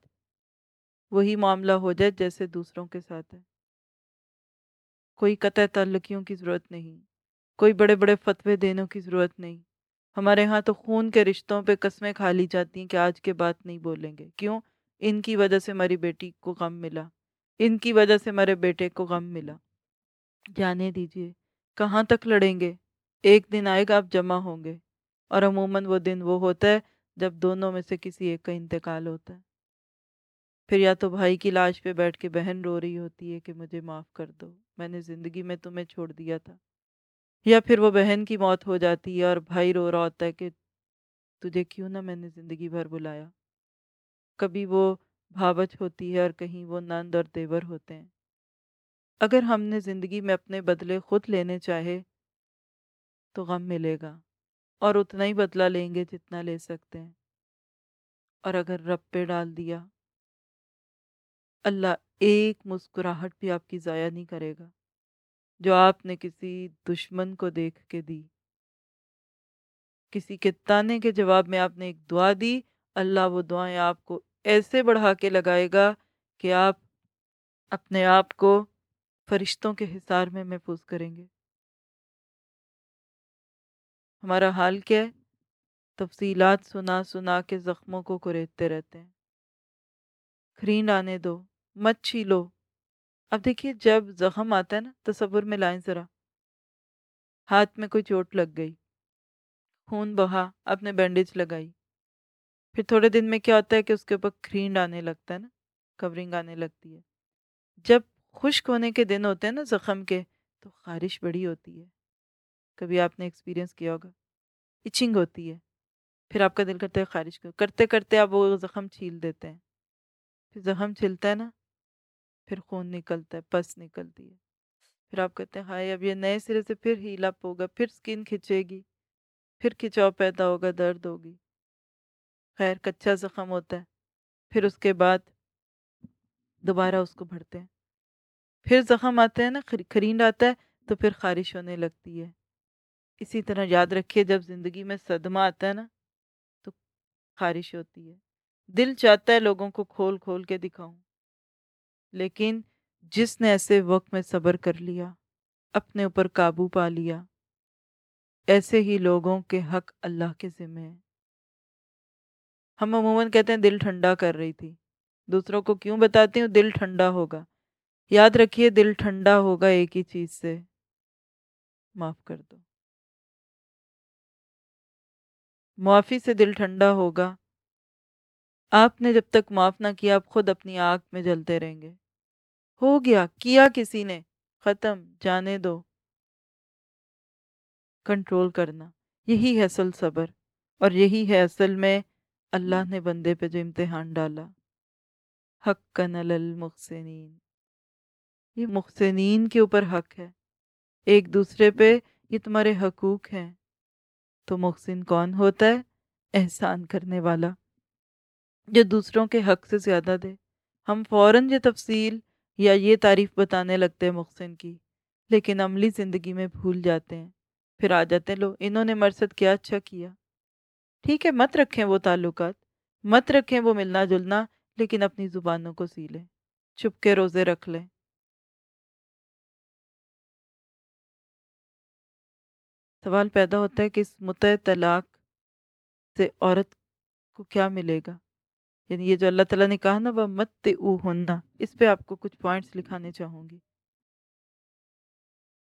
وہی معاملہ ہو جائے جیسے دوسروں کے ساتھ ہے۔ کوئی قطع تعلقیوں کی ضرورت نہیں۔ کوئی بڑے بڑے فتوے دینے کی ضرورت نہیں۔ ہمارے ہاں تو خون کے رشتوں پہ قسمیں کھا لی جاتی ہیں کہ آج کے بات نہیں بولیں گے۔ کیوں؟ ان کی وجہ سے ہماری بیٹی کو غم ملا۔ ان کی وجہ سے ہمارے بیٹے کو غم ملا۔ جانے دیجیے، کہاں تک لڑیں گے؟ ایک دن آئے گا، آپ جمع ہوں گے۔ اور عموماً وہ دن وہ ہوتا ہے جب دونوں میں سے کسی ایک کا انتقال ہوتا ہے۔ پھر یا تو بھائی کی لاش پہ بیٹھ کے بہن رو رہی ہوتی ہے کہ مجھے معاف کر دو۔ میں نے زندگی میں تمہیں چھوڑ دیا تھا۔ یا پھر وہ بہن کی موت ہو جاتی ہے اور بھائی رو رہا ہوتا ہے کہ تجھے کیوں نہ میں نے زندگی بھر بلایا؟ کبھی وہ بھاوچ ہوتی ہے اور کہیں وہ نند اور دیور ہوتے ہیں۔ اگر ہم نے زندگی میں اپنے بدلے خود لینے چاہے تو غم ملے گا اور اتنا ہی بدلہ لیں گے جتنا لے سکتے ہیں۔ اور اگر رب پہ ڈال دیا، اللہ ایک مسکراہٹ بھی آپ کی ضائع نہیں کرے گا۔ جو آپ نے کسی دشمن کو دیکھ کے دی کسی کے تانے کے جواب میں آپ نے ایک دعا دی اللہ وہ دعائیں آپ کو ایسے بڑھا کے لگائے گا کہ آپ اپنے آپ کو فرشتوں کے حصار میں محفوظ کریں گے ہمارا حال کیا ہے تفصیلات سنا سنا کے زخموں کو کریدتے رہتے ہیں کھرین آنے دو مت چھیلو اب دیکھیے جب زخم آتا ہے نا، تصور میں لائیں ذرا۔ ہاتھ میں کوئی چوٹ لگ گئی۔ خون بہا، آپ نے بینڈیج لگائی۔ پھر تھوڑے دن میں کیا ہوتا ہے کہ اس کے اوپر کھرینڈ آنے لگتا ہے نا، کورنگ آنے لگتی ہے۔ جب خشک ہونے کے دن ہوتے ہیں نا زخم کے، تو خارش بڑی ہوتی ہے۔ کبھی آپ نے ایکسپیرینس کیا ہوگا۔ اچنگ ہوتی ہے۔ پھر آپ کا دل کرتا ہے خارش کرتے کرتے آپ وہ زخم چھیل دیتے ہیں۔ پھر زخم چھلتا ہے نا پھر خون نکلتا ہے پس نکلتی ہے پھر آپ کہتے ہیں ہائے اب یہ نئے سرے سے پھر ہیل اپ ہوگا پھر سکن کھچے گی پھر کھچاؤ پیدا ہوگا درد ہوگی خیر کچا زخم ہوتا ہے پھر اس کے بعد دوبارہ اس کو بھرتے ہیں پھر زخم آتے ہیں نا خریند آتا ہے تو پھر خارش ہونے لگتی ہے اسی طرح یاد رکھیے جب زندگی میں صدمہ آتا ہے نا تو خارش ہوتی ہے دل چاہتا ہے لوگوں کو کھول کھول کے دکھاؤں لیکن جس نے ایسے وقت میں صبر کر لیا، اپنے اوپر قابو پا لیا، ایسے ہی لوگوں کے حق اللہ کے ذمہ ہیں۔ ہم عموماً کہتے ہیں، دل ٹھنڈا کر رہی تھی۔ دوسروں کو کیوں بتاتی ہوں؟ دل ٹھنڈا ہوگا۔ یاد رکھیے، دل ٹھنڈا ہوگا ایک ہی چیز سے۔ معاف کر دو۔ معافی سے دل ٹھنڈا ہوگا۔ آپ نے جب تک معاف نہ کیا، آپ خود اپنی آنکھ میں جلتے رہیں گے۔ ہو گیا، کیا کسی نے؟ ختم، جانے دو۔ کنٹرول کرنا، یہی ہے اصل صبر اور یہی ہے اصل میں اللہ نے بندے پہ جو امتحان ڈالا۔ حق کنل المحسنین۔ یہ محسنین کے اوپر حق ہے۔ ایک دوسرے پہ یہ تمہارے حقوق ہیں۔ تو محسن کون ہوتا ہے؟ احسان کرنے والا۔ جو دوسروں کے حق سے زیادہ دے۔ ہم فوراً یہ تفصیل یا یہ تعریف بتانے لگتے ہیں محسن کی، لیکن عملی زندگی میں بھول جاتے ہیں۔ پھر آ جاتے ہیں، لو، انہوں نے مرسد کیا؟ اچھا کیا۔ ٹھیک ہے، مت رکھیں وہ تعلقات، مت رکھیں وہ ملنا جلنا، لیکن اپنی زبانوں کو سی لیں چھپ کے روزے رکھ لیں۔ سوال پیدا ہوتا ہے کہ اس متع طلاق سے عورت کو کیا ملے گا؟ یعنی یہ جو اللہ تعالیٰ نے کہا نا، وہ مت او ہونا اس پہ آپ کو کچھ پوائنٹس لکھانے چاہوں گی۔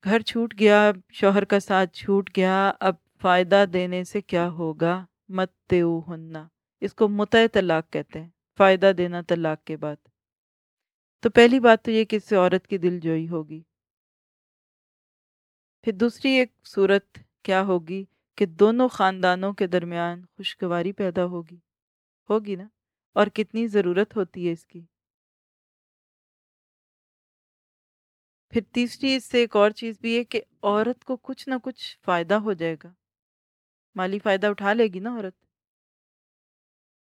گھر چھوٹ گیا، شوہر کا ساتھ چھوٹ گیا، اب فائدہ دینے سے کیا ہوگا؟ مت او ہونا اس کو متع طلاق کہتے ہیں، فائدہ دینا طلاق کے بعد۔ تو پہلی بات تو یہ کہ اس سے عورت کی دل جوئی ہوگی۔ پھر دوسری ایک صورت کیا ہوگی کہ دونوں خاندانوں کے درمیان خوشگواری پیدا ہوگی۔ ہوگی نا؟ اور کتنی ضرورت ہوتی ہے اس کی؟ پھر تیسری اس سے ایک اور چیز بھی ہے کہ عورت کو کچھ نہ کچھ فائدہ ہو جائے گا۔ مالی فائدہ اٹھا لے گی نا عورت؟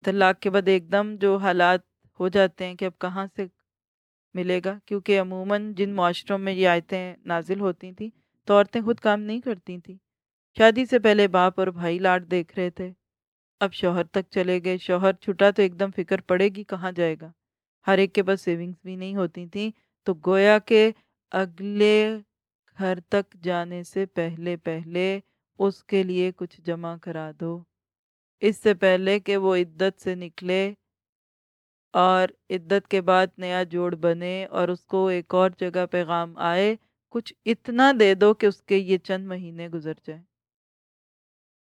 طلاق کے بعد ایک دم جو حالات ہو جاتے ہیں کہ اب کہاں سے ملے گا؟ کیونکہ عموماً جن معاشروں میں یہ آیتیں نازل ہوتی تھیں تو عورتیں خود کام نہیں کرتی تھیں۔ شادی سے پہلے باپ اور بھائی لاڈ دیکھ رہے تھے۔ اب شوہر تک چلے گئے۔ شوہر چھٹا تو ایک دم فکر پڑے گی کہاں جائے گا۔ ہر ایک کے پاس سیونگز بھی نہیں ہوتی تھیں۔ تو گویا کہ اگلے گھر تک جانے سے پہلے پہلے اس کے لیے کچھ جمع کرا دو۔ اس سے پہلے کہ وہ عدت سے نکلے اور عدت کے بعد نیا جوڑ بنے اور اس کو ایک اور جگہ پیغام آئے، کچھ اتنا دے دو کہ اس کے یہ چند مہینے گزر جائیں۔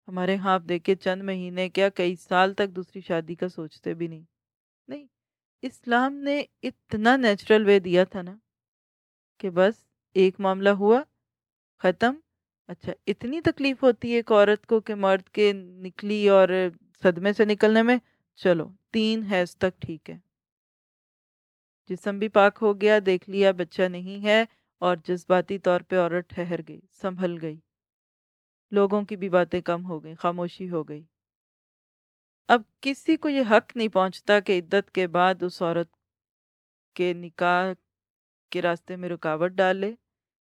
ہمارے ہاں آپ دیکھیں چند مہینے کیا کئی سال تک دوسری شادی کا سوچتے بھی نہیں۔ نہیں، اسلام نے اتنا نیچرل وے دیا تھا نا کہ بس ایک معاملہ ہوا، ختم۔ اچھا اتنی تکلیف ہوتی ہے ایک عورت کو کہ مرد کے نکلی اور صدمے سے نکلنے میں۔ چلو، تین حیض تک ٹھیک ہے۔ جسم بھی پاک ہو گیا، دیکھ لیا، بچہ نہیں ہے اور جذباتی طور پہ عورت ٹھہر گئی، سنبھل گئی۔ لوگوں کی بھی باتیں کم ہو گئی خاموشی ہو گئی۔ اب کسی کو یہ حق نہیں پہنچتا کہ عدت کے بعد اس عورت کے نکاح کے راستے میں رکاوٹ ڈالے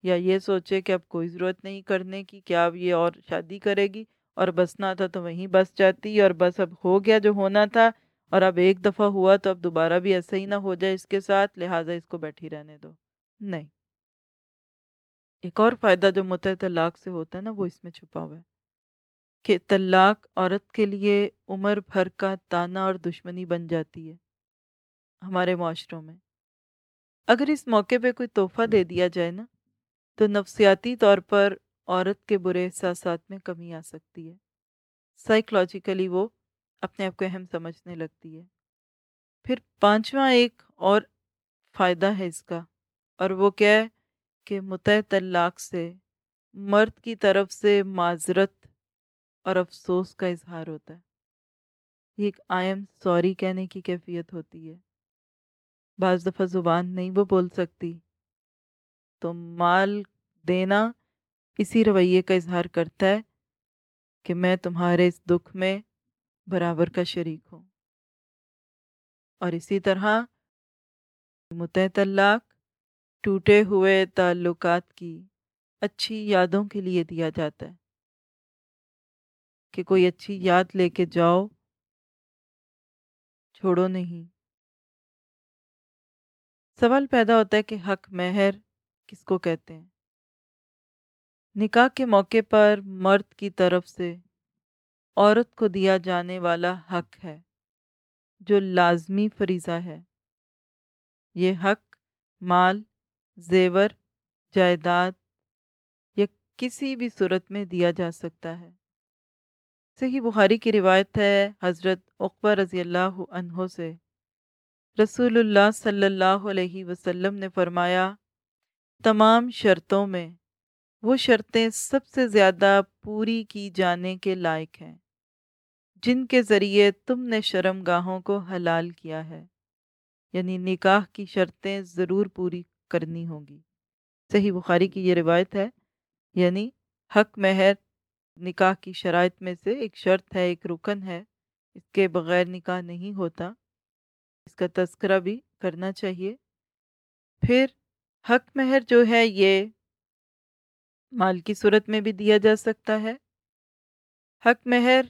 یا یہ سوچے کہ اب کوئی ضرورت نہیں کرنے کی کیا اب یہ اور شادی کرے گی اور بسنا تھا تو وہیں بس جاتی اور بس اب ہو گیا جو ہونا تھا اور اب ایک دفعہ ہوا تو اب دوبارہ بھی ایسا ہی نہ ہو جائے اس کے ساتھ، لہٰذا اس کو بیٹھی رہنے دو۔ نہیں۔ ایک اور فائدہ جو متع طلاق سے ہوتا ہے نا، وہ اس میں چھپا ہوا ہے کہ طلاق عورت کے لیے عمر بھر کا تانا اور دشمنی بن جاتی ہے ہمارے معاشروں میں۔ اگر اس موقع پہ کوئی تحفہ دے دیا جائے نا، تو نفسیاتی طور پر عورت کے برے احساسات میں کمی آ سکتی ہے۔ سائیکلوجیکلی وہ اپنے آپ کو اہم سمجھنے لگتی ہے۔ پھر پانچواں ایک اور فائدہ ہے اس کا اور وہ کیا ہے؟ کہ متع طلاق سے مرد کی طرف سے معذرت اور افسوس کا اظہار ہوتا ہے۔ یہ ایک آئی ایم سوری کہنے کی کیفیت ہوتی ہے۔ بعض دفعہ زبان نہیں وہ بول سکتی۔ تو مال دینا اسی رویے کا اظہار کرتا ہے کہ میں تمہارے اس دکھ میں برابر کا شریک ہوں۔ اور اسی طرح متع طلاق ٹوٹے ہوئے تعلقات کی اچھی یادوں کے لیے دیا جاتا ہے۔ کہ کوئی اچھی یاد لے کے جاؤ، چھوڑو نہیں۔ سوال پیدا ہوتا ہے کہ حق مہر کس کو کہتے ہیں؟ نکاح کے موقع پر مرد کی طرف سے عورت کو دیا جانے والا حق ہے، جو لازمی فریضہ ہے۔ یہ حق مال زیور، جائیداد یا کسی بھی صورت میں دیا جا سکتا ہے۔ صحیح بخاری کی روایت ہے، حضرت اقبا رضی اللہ عنہ سے۔ رسول اللہ صلی اللہ علیہ وسلم نے فرمایا، تمام شرطوں میں وہ شرطیں سب سے زیادہ پوری کی جانے کے لائق ہیں، جن کے ذریعے تم نے شرم گاہوں کو حلال کیا ہے۔ یعنی نکاح کی شرطیں ضرور پوری کرنی ہوں گی صحیح بخاری کی یہ روایت ہے یعنی حق مہر نکاح کی شرائط میں سے ایک شرط ہے، ایک رکن ہے، اس کے بغیر نکاح نہیں ہوتا۔ اس کا تذکرہ بھی کرنا چاہیے۔ پھر حق مہر جو ہے، یہ مال کی صورت میں بھی دیا جا سکتا ہے۔ حق مہر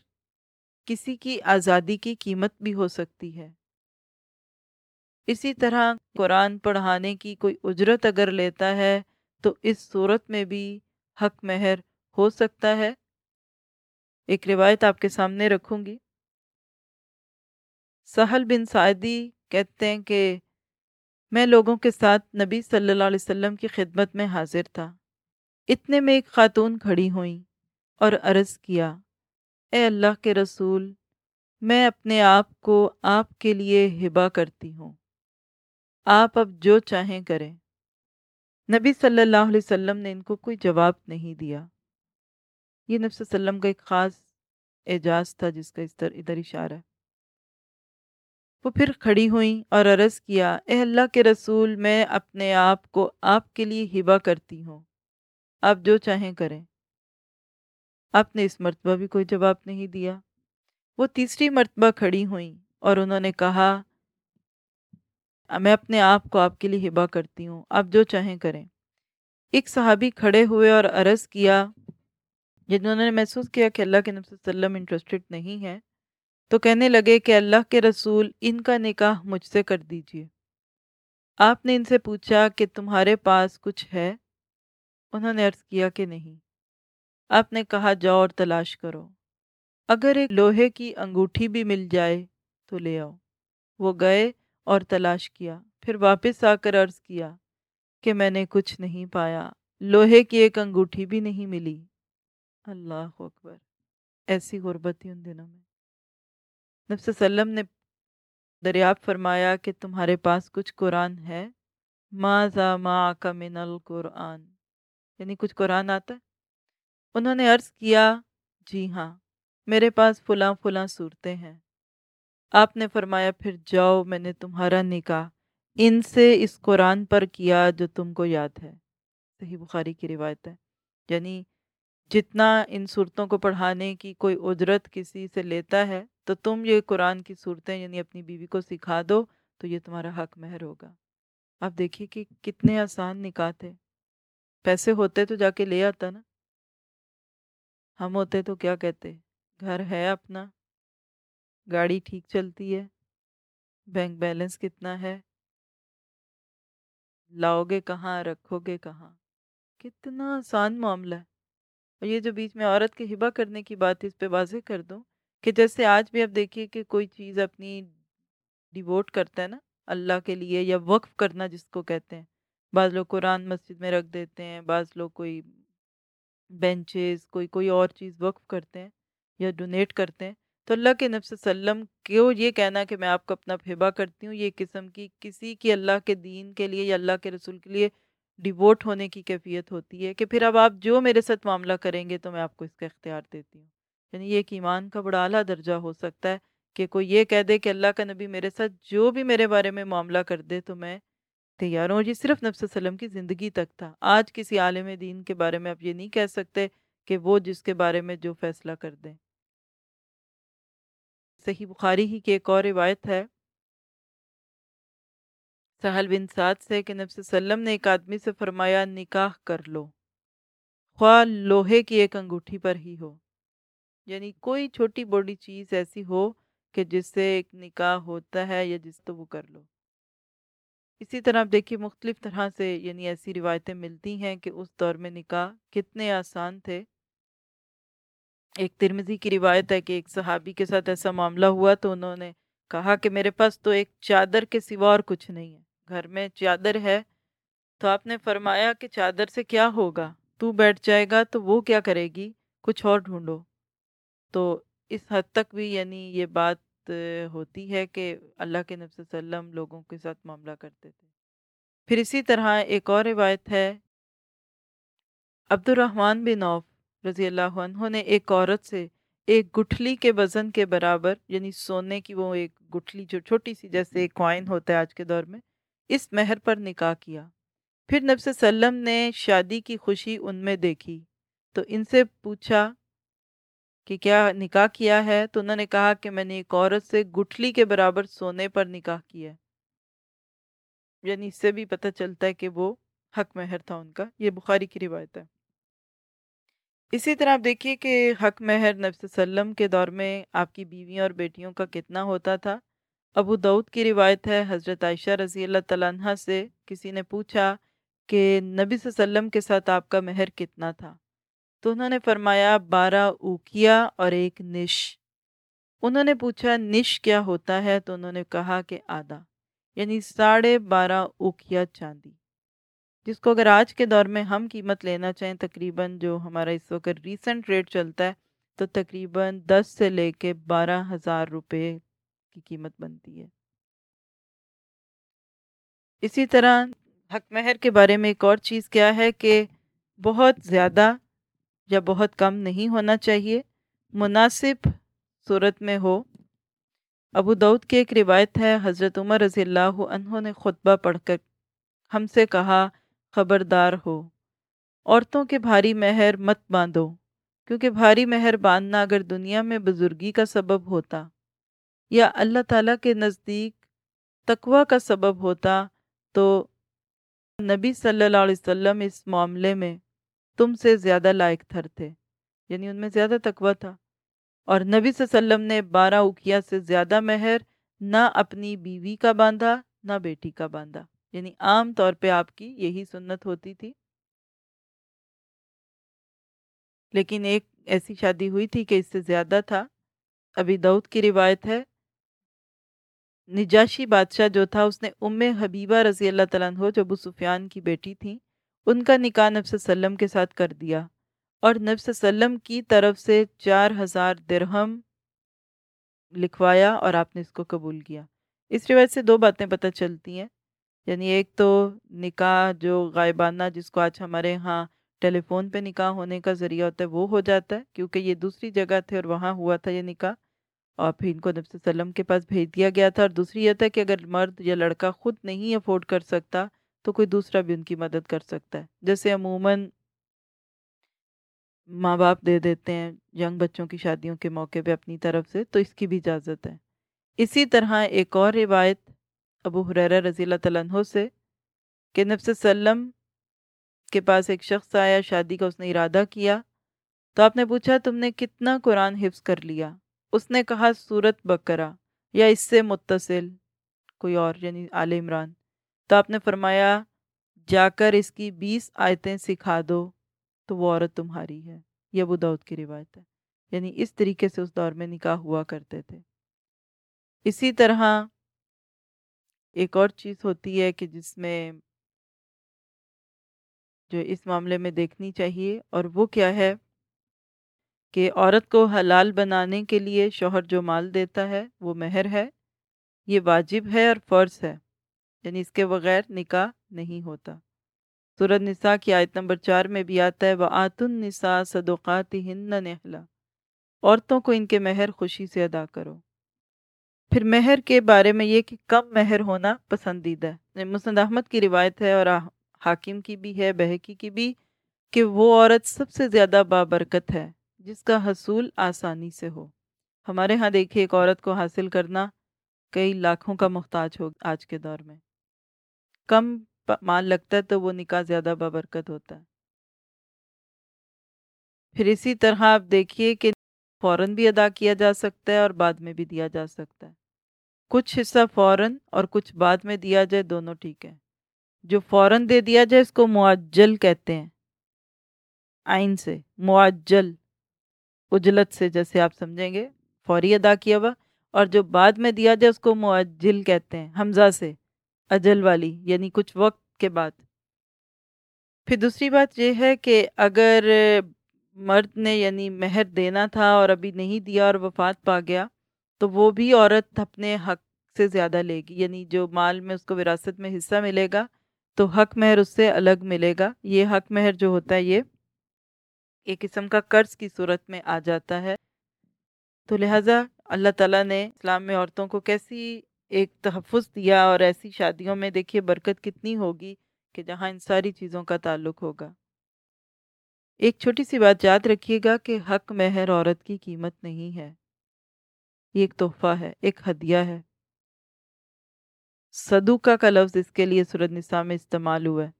کسی کی آزادی کی قیمت بھی ہو سکتی ہے۔ اسی طرح قرآن پڑھانے کی کوئی اجرت اگر لیتا ہے، تو اس صورت میں بھی حق مہر ہو سکتا ہے؟ ایک روایت آپ کے سامنے رکھوں گی۔ سہل بن سعدی کہتے ہیں کہ میں لوگوں کے ساتھ نبی صلی اللہ علیہ وسلم کی خدمت میں حاضر تھا۔ اتنے میں ایک خاتون کھڑی ہوئیں اور عرض کیا، اے اللہ کے رسول، میں اپنے آپ کو آپ کے لیے ہبا کرتی ہوں۔ آپ اب جو چاہیں کریں۔ نبی صلی اللہ علیہ وسلم نے ان کو کوئی جواب نہیں دیا۔ یہ نبی صلی اللہ علیہ وسلم کا ایک خاص اعجاز تھا جس کا اس طرح ادھر اشارہ ہے۔ وہ پھر کھڑی ہوئیں اور عرض کیا، اے اللہ کے رسول، میں اپنے آپ کو آپ کے لیے ہبا کرتی ہوں۔ آپ جو چاہیں کریں۔ آپ نے اس مرتبہ بھی کوئی جواب نہیں دیا وہ تیسری مرتبہ کھڑی ہوئیں اور انہوں نے کہا میں اپنے آپ کو آپ کے لیے ہبا کرتی ہوں، آپ جو چاہیں کریں۔ ایک صحابی کھڑے ہوئے اور عرض کیا، جنہوں نے محسوس کیا کہ اللہ کے نبی وسلم انٹرسٹڈ نہیں ہے تو کہنے لگے کہ اللہ کے رسول ان کا نکاح مجھ سے کر دیجیے۔ آپ نے ان سے پوچھا کہ تمہارے پاس کچھ ہے؟ انہوں نے عرض کیا کہ نہیں۔ آپ نے کہا، جاؤ اور تلاش کرو۔ اگر ایک لوہے کی انگوٹھی بھی مل جائے تو لے آؤ۔ وہ گئے اور تلاش کیا، پھر واپس آ کر عرض کیا کہ میں نے کچھ نہیں پایا، لوہے کی ایک انگوٹھی بھی نہیں ملی۔ اللہ اکبر، ایسی غربت تھی ان دنوں میں۔ نفس وسلم نے دریافت فرمایا کہ تمہارے پاس کچھ قرآن ہے؟ ما زا ما کا من القرآن؟ یعنی کچھ قرآن آتا ہے؟ انہوں نے عرض کیا جی ہاں میرے پاس فلاں فلاں صورتیں ہیں۔ آپ نے فرمایا، پھر جاؤ، میں نے تمہارا نکاح ان سے اس قرآن پر کیا جو تم کو یاد ہے. صحیح بخاری کی روایت ہے۔ یعنی جتنا ان صورتوں کو پڑھانے کی کوئی اجرت کسی سے لیتا ہے، تو تم یہ قرآن کی صورتیں یعنی اپنی بیوی کو سکھا دو، تو یہ تمہارا حق مہر ہوگا۔ آپ دیکھیے کہ کتنے آسان نکاح تھے۔ پیسے ہوتے تو جا کے لے آتا نا۔ ہم ہوتے تو کیا کہتے، گھر ہے اپنا۔ گاڑی ٹھیک چلتی ہے، بینک بیلنس کتنا ہے؟ لاؤ گے کہاں رکھو گے کہاں؟ کتنا آسان معاملہ ہے۔ اور یہ جو بیچ میں عورت کے ہبا کرنے کی بات اس پہ واضح کر دوں کہ جیسے آج بھی آپ دیکھیے کہ کوئی چیز اپنی ڈیووٹ کرتا ہے نا، اللہ کے لیے یا وقف کرنا جس کو کہتے ہیں۔ بعض لوگ قرآن مسجد میں رکھ دیتے ہیں، بعض لوگ کوئی بینچز، کوئی کوئی اور چیز وقف کرتے ہیں یا ڈونیٹ کرتے ہیں۔ تو اللہ کے نفس وسلم کیوں یہ کہنا کہ میں آپ کو اپنا پھبا کرتی ہوں، یہ قسم کی کسی کی اللہ کے دین کے لیے یا اللہ کے رسول کے لیے ڈیووٹ ہونے کی کیفیت ہوتی ہے کہ پھر اب آپ جو میرے ساتھ معاملہ کریں گے تو میں آپ کو اس کا اختیار دیتی ہوں۔ یعنی یہ ایک ایمان کا بڑا اعلیٰ درجہ ہو سکتا ہے کہ کوئی یہ کہہ دے کہ اللہ کا نبی میرے ساتھ جو بھی میرے بارے میں معاملہ کر دے تو میں تیار ہوں۔ یہ صرف نفس وسلم کی زندگی تک تھا۔ آج کسی عالم دین کے بارے میں آپ یہ نہیں کہہ سکتے کہ وہ جس کے بارے میں جو فیصلہ کر دیں۔ صحیح بخاری ہی کی ایک اور روایت ہے۔ سہل بن سعد سے کہ نفس وسلم نے ایک آدمی سے فرمایا، نکاح کر لو۔ خواہ لوہے کی ایک انگوٹھی پر ہی ہو۔ یعنی کوئی چھوٹی بڑی چیز ایسی ہو کہ جس سے ایک نکاح ہوتا ہے یا جس تو وہ کر لو۔ اسی طرح آپ دیکھیے، مختلف طرح سے یعنی ایسی روایتیں ملتی ہیں کہ اس دور میں نکاح کتنے آسان تھے۔ ایک ترمزی کی روایت ہے کہ ایک صحابی کے ساتھ ایسا معاملہ ہوا تو انہوں نے کہا کہ میرے پاس تو ایک چادر کے سوا اور کچھ نہیں ہے۔ گھر میں چادر ہے۔ تو آپ نے فرمایا کہ چادر سے کیا ہوگا؟ تو بیٹھ جائے گا تو وہ کیا کرے گی؟ کچھ اور ڈھونڈو۔ تو اس حد تک بھی یعنی یہ بات ہوتی ہے کہ اللہ کے نفس وسلم لوگوں کے ساتھ معاملہ کرتے تھے۔ پھر اسی طرح ایک اور روایت ہے۔ عبد الرحمن بن عوف رضی اللہ عنہ نے ایک عورت سے ایک گٹھلی کے وزن کے برابر یعنی سونے کی وہ ایک گٹھلی جو چھوٹی سی جیسے ایک کوائن ہوتا ہے آج کے دور میں، اس مہر پر نکاح کیا۔ پھر نبس وسلم نے شادی کی خوشی ان میں دیکھی۔ تو ان سے پوچھا کہ کیا نکاح کیا ہے؟ تو انہوں نے کہا کہ میں نے ایک عورت سے گٹھلی کے برابر سونے پر نکاح کیا یعنی اس سے بھی پتہ چلتا ہے کہ وہ حق مہر تھا ان کا۔ یہ بخاری کی روایت ہے۔ اسی طرح آپ دیکھیے کہ حق مہر نبس وسلم کے دور میں آپ کی بیویوں اور بیٹیوں کا کتنا ہوتا تھا۔ ابو دعود کی روایت ہے، حضرت عائشہ رضی اللہ تعالیٰ عنہ سے کسی نے پوچھا کہ نبی صلی اللہ علیہ وسلم کے ساتھ آپ کا مہر کتنا تھا؟ تو انہوں نے فرمایا، بارہ اوکیا اور ایک نش۔ انہوں نے پوچھا، نش کیا ہوتا ہے؟ تو انہوں نے کہا کہ آدھا یعنی ساڑھے بارہ اوکیا چاندی۔ جس کو اگر آج کے دور میں ہم قیمت لینا چاہیں، تقریباً جو ہمارا اس وقت ریسنٹ ریٹ چلتا ہے، تو تقریباً دس سے لے کے بارہ ہزار روپے کی قیمت بنتی ہے۔ اسی طرح حق مہر کے بارے میں ایک اور چیز کیا ہے کہ بہت زیادہ یا بہت کم نہیں ہونا چاہیے۔ مناسب صورت میں ہو۔ ابو دعود کی ایک روایت ہے، حضرت عمر رضی اللہ عنہ نے خطبہ پڑھ کر ہم سے کہا خبردار ہو۔ عورتوں کے بھاری مہر مت باندھو، کیونکہ بھاری مہر باندھنا اگر دنیا میں بزرگی کا سبب ہوتا یا اللہ تعالیٰ کے نزدیک تقوی کا سبب ہوتا، تو نبی صلی اللہ علیہ وسلم اس معاملے میں تم سے زیادہ لائق تھر تھے یعنی ان میں زیادہ تقوی تھا۔ اور نبی صلی اللہ علیہ وسلم نے بارہ اکیا سے زیادہ مہر نہ اپنی بیوی کا باندھا، نہ بیٹی کا باندھا۔ یعنی عام طور پہ آپ کی یہی سنت ہوتی تھی؟ لیکن ایک ایسی شادی ہوئی تھی کہ اس سے زیادہ تھا۔ ابھی دعوت کی روایت ہے۔ نجاشی بادشاہ جو تھا، اس نے ام حبیبہ رضی اللہ تعالیٰ عنہ جو ابو سفیان کی بیٹی تھی ان کا نکاح نفس وسلم کے ساتھ کر دیا۔ اور نفس وسلم کی طرف سے چار ہزار درہم لکھوایا اور آپ نے اس کو قبول کیا۔ اس روایت سے دو باتیں پتہ چلتی ہیں۔ یعنی ایک تو نکاح جو غائبانہ جس کو آج ہمارے ہاں ٹیلی فون پہ نکاح ہونے کا ذریعہ ہوتا ہے وہ ہو جاتا ہے کیونکہ یہ دوسری جگہ تھے اور وہاں ہوا تھا یہ نکاح۔ اور پھر ان کو نبی صلی اللہ علیہ وسلم کے پاس بھیج دیا گیا تھا اور دوسری یہ ہوتا ہے کہ اگر مرد یا لڑکا خود نہیں افورڈ کر سکتا تو کوئی دوسرا بھی ان کی مدد کر سکتا ہے۔ جیسے عموماً ماں باپ دے دیتے ہیں ینگ بچوں کی شادیوں کے موقع پہ اپنی طرف سے تو اس کی بھی اجازت ہے۔ اسی طرح ایک اور روایت ابو حریرہ رضی اللہ تعالیٰ عنہ سے کہ نفس وسلم کے پاس ایک شخص آیا، شادی کا اس نے ارادہ کیا تو آپ نے پوچھا، تم نے کتنا قرآن حفظ کر لیا؟ اس نے کہا، سورت بکرا یا اس سے متصل کوئی اور یعنی آل عمران۔ تو آپ نے فرمایا، جا کر اس کی بیس آیتیں سکھا دو، تو وہ عورت تمہاری ہے۔ یہ ابو دعود کی روایت ہے۔ یعنی اس طریقے سے اس دور میں نکاح ہوا کرتے تھے۔ اسی طرح ایک اور چیز ہوتی ہے کہ جس میں جو اس معاملے میں دیکھنی چاہیے، اور وہ کیا ہے؟ کہ عورت کو حلال بنانے کے لیے شوہر جو مال دیتا ہے، وہ مہر ہے، یہ واجب ہے اور فرض ہے یعنی اس کے بغیر نکاح نہیں ہوتا۔ سورت نساء کی آیت نمبر چار میں بھی آتا ہے وہ آت النساء صدقات ہند نہلا عورتوں کو ان کے مہر خوشی سے ادا کرو۔ پھر مہر کے بارے میں یہ کہ کم مہر ہونا پسندیدہ ہے۔ مسند احمد کی روایت ہے اور حاکم کی بھی ہے، بہکی کی بھی، کہ وہ عورت سب سے زیادہ بابرکت ہے، جس کا حصول آسانی سے ہو۔ ہمارے ہاں دیکھیے، ایک عورت کو حاصل کرنا کئی لاکھوں کا محتاج ہو آج کے دور میں۔ کم مال لگتا ہے تو وہ نکاح زیادہ بابرکت ہوتا ہے۔ پھر اسی طرح آپ دیکھیے کہ فوراً بھی ادا کیا جا سکتا ہے اور بعد میں بھی دیا جا سکتا ہے۔ کچھ حصہ فوراً اور کچھ بعد میں دیا جائے، دونوں ٹھیک ہے جو فوراً دے دیا جائے، اس کو معجل کہتے ہیں۔ آئین سے، معجل، اجلت سے، جیسے آپ سمجھیں گے، فوری ادا کیا ہوا۔ اور جو بعد میں دیا جائے، اس کو معجل کہتے ہیں، حمزہ سے، اجل والی یعنی کچھ وقت کے بعد۔ پھر دوسری بات یہ ہے کہ اگر مرد نے یعنی مہر دینا تھا اور ابھی نہیں دیا اور وفات پا گیا تو وہ بھی عورت اپنے حق سے زیادہ لے گی یعنی جو مال میں اس کو وراثت میں حصہ ملے گا تو حق مہر اس سے الگ ملے گا۔ یہ حق مہر جو ہوتا ہے، یہ ایک قسم کا قرض کی صورت میں آ جاتا ہے۔ تو لہٰذا اللہ تعالیٰ نے اسلام میں عورتوں کو کیسی ایک تحفظ دیا اور ایسی شادیوں میں دیکھیے برکت کتنی ہوگی کہ جہاں ان ساری چیزوں کا تعلق ہوگا۔ ایک چھوٹی سی بات یاد رکھیے گا کہ حق مہر عورت کی قیمت نہیں ہے۔ یہ ایک تحفہ ہے، ایک ہدیہ ہے۔ صدوقہ کا لفظ اس کے لیے سورت نساء میں استعمال ہوا ہے۔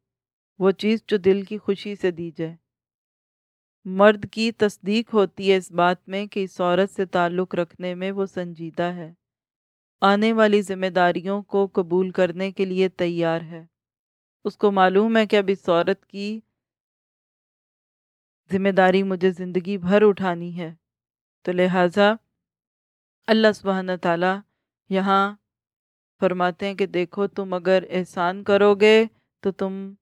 وہ چیز جو دل کی خوشی سے دی جائے۔ مرد کی تصدیق ہوتی ہے اس بات میں کہ اس عورت سے تعلق رکھنے میں وہ سنجیدہ ہے۔ آنے والی ذمہ داریوں کو قبول کرنے کے لیے تیار ہے۔ اس کو معلوم ہے کہ اب اس عورت کی ذمہ داری مجھے زندگی بھر اٹھانی ہے۔ تو لہٰذا اللہ سبحانہ تعالیٰ یہاں فرماتے ہیں کہ دیکھو تم اگر احسان کرو گے تو تم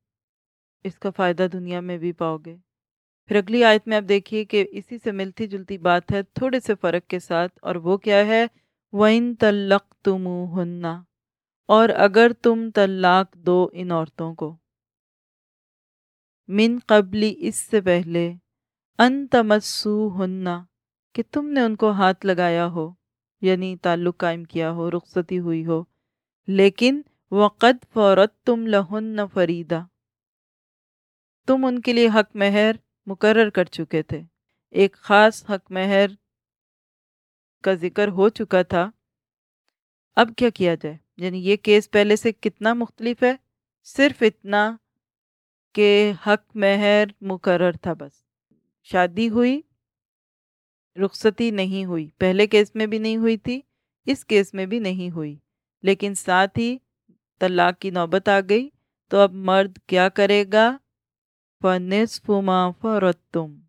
اس کا فائدہ دنیا میں بھی پاؤ گے پھر اگلی آیت میں آپ دیکھیے کہ اسی سے ملتی جلتی بات ہے، تھوڑے سے فرق کے ساتھ، اور وہ کیا ہے؟ وَإِن تَلَّقْتُمُوهُنَّ، اور اگر تم طلاق دو ان عورتوں کو۔ من قبلی اس سے پہلے ان تمسوهن، کہ تم نے ان کو ہاتھ لگایا ہو۔ یعنی تعلق قائم کیا ہو، رخصتی ہوئی ہو۔ لیکن وقت فورت تم لہن فریدہ۔ تم ان کے لیے حق مہر مقرر کر چکے تھے۔ ایک خاص حق مہر کا ذکر ہو چکا تھا۔ اب کیا کیا جائے؟ یعنی یہ کیس پہلے سے کتنا مختلف ہے؟ صرف اتنا کہ حق مہر مقرر تھا بس۔ شادی ہوئی۔ رخصتی نہیں ہوئی۔ پہلے کیس میں بھی نہیں ہوئی تھی، اس کیس میں بھی نہیں ہوئی۔ لیکن ساتھ ہی طلاق کی نوبت آ گئی۔ تو اب مرد کیا کرے گا؟ فنصف ما فرتم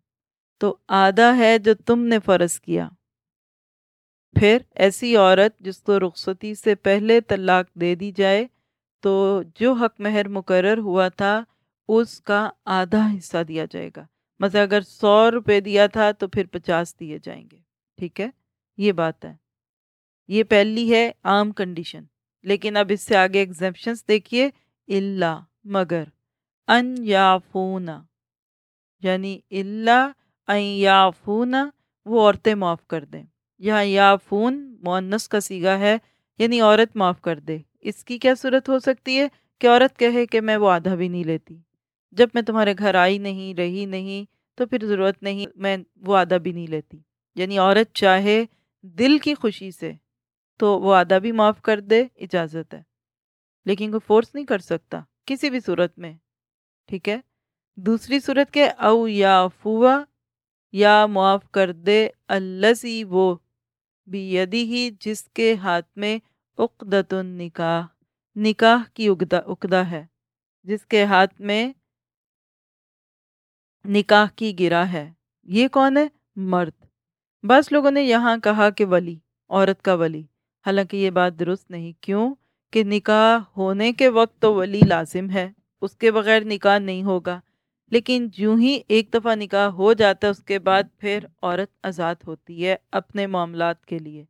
تو آدھا ہے جو تم نے فرض کیا۔ پھر ایسی عورت جس کو رخصتی سے پہلے طلاق دے دی جائے، تو جو حق مہر مقرر ہوا تھا، اس کا آدھا حصہ دیا جائے گا۔ مطلب اگر سو روپے دیا تھا تو پھر پچاس دیے جائیں گے۔ ٹھیک ہے؟ یہ بات ہے۔ یہ پہلی ہے عام کنڈیشن لیکن اب اس سے آگے ایگزیپشنس دیکھیے۔ اللہ مگر۔ ان یافونا یعنی اللہ یافون وہ عورتیں معاف کر دیں۔ یہاں یافون مونس کا سیگا ہے یعنی عورت معاف کر دے۔ اس کی کیا صورت ہو سکتی ہے؟ کہ عورت کہے کہ میں وہ آدھا بھی نہیں لیتی۔ جب میں تمہارے گھر آئی نہیں، رہی نہیں، تو پھر ضرورت نہیں، میں وہ آدھا بھی نہیں لیتی۔ یعنی عورت چاہے دل کی خوشی سے، تو وہ آدھا بھی معاف کر دے، اجازت ہے۔ لیکن کوئی فورس نہیں کر سکتا، کسی بھی صورت میں۔ ٹھیک ہے؟ دوسری صورت کے او یا فوا، یا معاف کر دے الزی وہ بھی یدی ہی جس کے ہاتھ میں اقدت النکاح، نکاح کی اقدا ہے۔ جس کے ہاتھ میں نکاح کی گرا ہے۔ یہ کون ہے؟ مرد۔ بس لوگوں نے یہاں کہا کہ ولی، عورت کا ولی۔ حالانکہ یہ بات درست نہیں، کیوں؟ کہ نکاح ہونے کے وقت تو ولی لازم ہے، اس کے بغیر نکاح نہیں ہوگا۔ لیکن جو ہی ایک دفعہ نکاح ہو جاتا ہے، اس کے بعد پھر عورت آزاد ہوتی ہے اپنے معاملات کے لیے۔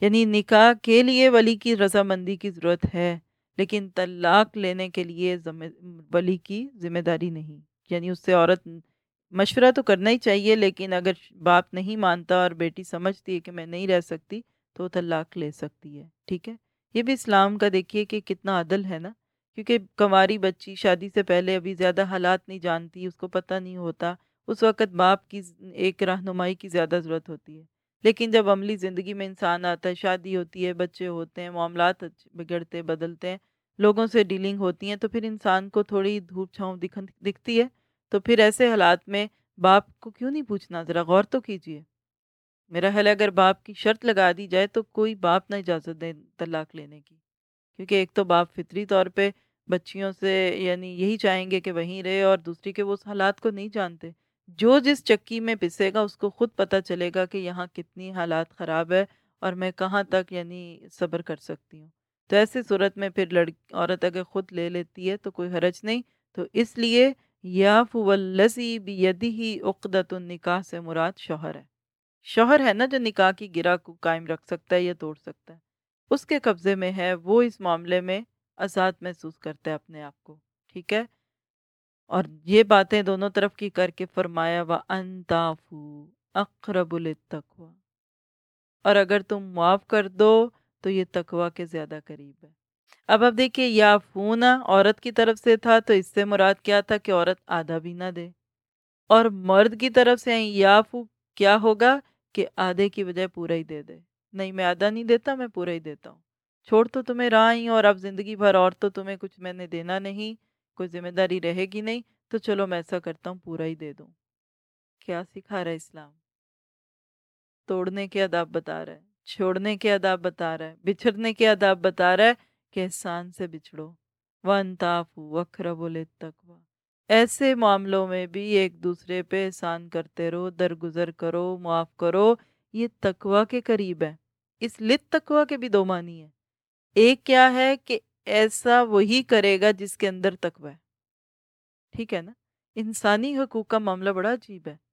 یعنی نکاح کے لیے ولی کی رضامندی کی ضرورت ہے، لیکن طلاق لینے کے لیے ولی کی ذمہ داری نہیں۔ یعنی اس سے عورت مشورہ تو کرنا ہی چاہیے، لیکن اگر باپ نہیں مانتا اور بیٹی سمجھتی ہے کہ میں نہیں رہ سکتی، تو وہ طلاق لے سکتی ہے، ٹھیک ہے؟ یہ بھی اسلام کا دیکھیے کہ کتنا عدل ہے نا، کیونکہ کنواری بچی شادی سے پہلے ابھی زیادہ حالات نہیں جانتی، اس کو پتہ نہیں ہوتا، اس وقت باپ کی ایک رہنمائی کی زیادہ ضرورت ہوتی ہے۔ لیکن جب عملی زندگی میں انسان آتا ہے، شادی ہوتی ہے، بچے ہوتے ہیں، معاملات بگڑتے، بدلتے ہیں لوگوں سے ڈیلنگ ہوتی ہیں تو پھر انسان کو تھوڑی دھوپ چھاؤں دکھتی ہے، تو پھر ایسے حالات میں باپ کو کیوں نہیں پوچھنا؟ ذرا غور تو کیجیے۔ میرا حل اگر باپ کی شرط لگا دی جائے تو کوئی باپ نہ اجازت دے طلاق لینے کی، کیونکہ ایک تو باپ فطری طور پہ بچیوں سے یعنی یہی چاہیں گے کہ وہیں رہے اور دوسری کے وہ اس حالات کو نہیں جانتے۔ جو جس چکی میں پسے گا، اس کو خود پتہ چلے گا کہ یہاں کتنی حالات خراب ہے اور میں کہاں تک یعنی صبر کر سکتی ہوں۔ تو ایسے صورت میں پھر لڑکی عورت اگر خود لے لیتی ہے تو کوئی حرج نہیں۔ تو اس لیے یا فولسی بیدی ہی عقدت النکاح سے مراد شوہر ہے۔ شوہر ہے نا جو نکاح کی گرا کو قائم رکھ سکتا ہے یا توڑ سکتا ہے۔ اس کے قبضے میں ہے، وہ اس معاملے میں آزاد محسوس کرتا ہے اپنے آپ کو، ٹھیک ہے؟ اور یہ باتیں دونوں طرف کی کر کے فرمایا و انتافو اقرب التقوا اور اگر تم معاف کر دو تو یہ تقوا کے زیادہ قریب ہے۔ اب اب دیکھیے، یا فونا عورت کی طرف سے تھا تو اس سے مراد کیا تھا کہ عورت آدھا بھی نہ دے۔ اور مرد کی طرف سے یا فو، کیا ہوگا کہ آدھے کی وجہ پورا ہی دے دے۔ نہیں، میں آدھا نہیں دیتا، میں پورا ہی دیتا ہوں۔ چھوڑ تو تمہیں رہا ہی اور اب زندگی بھر اور تو تمہیں کچھ میں نے دینا نہیں، کوئی ذمہ داری رہے گی نہیں، تو چلو میں ایسا کرتا ہوں، پورا ہی دے دوں۔ کیا سکھا رہا ہے اسلام؟ توڑنے کے اداب بتا رہا ہے۔ چھوڑنے کے اداب بتا رہا ہے، بچھڑنے کے اداب بتا رہا ہے کہ احسان سے بچھڑو۔ ون تاف وکھر بولے تکوا ایسے معاملوں میں بھی ایک دوسرے پہ احسان کرتے رہو، درگزر کرو، معاف کرو۔ یہ تقوا کے قریب ہے۔ اس لت تقوا کے بھی دو معنی ہیں۔ ایک کیا ہے کہ ایسا وہی کرے گا جس کے اندر تقوی ہے۔ ٹھیک ہے نا؟ انسانی حقوق کا معاملہ بڑا عجیب ہے۔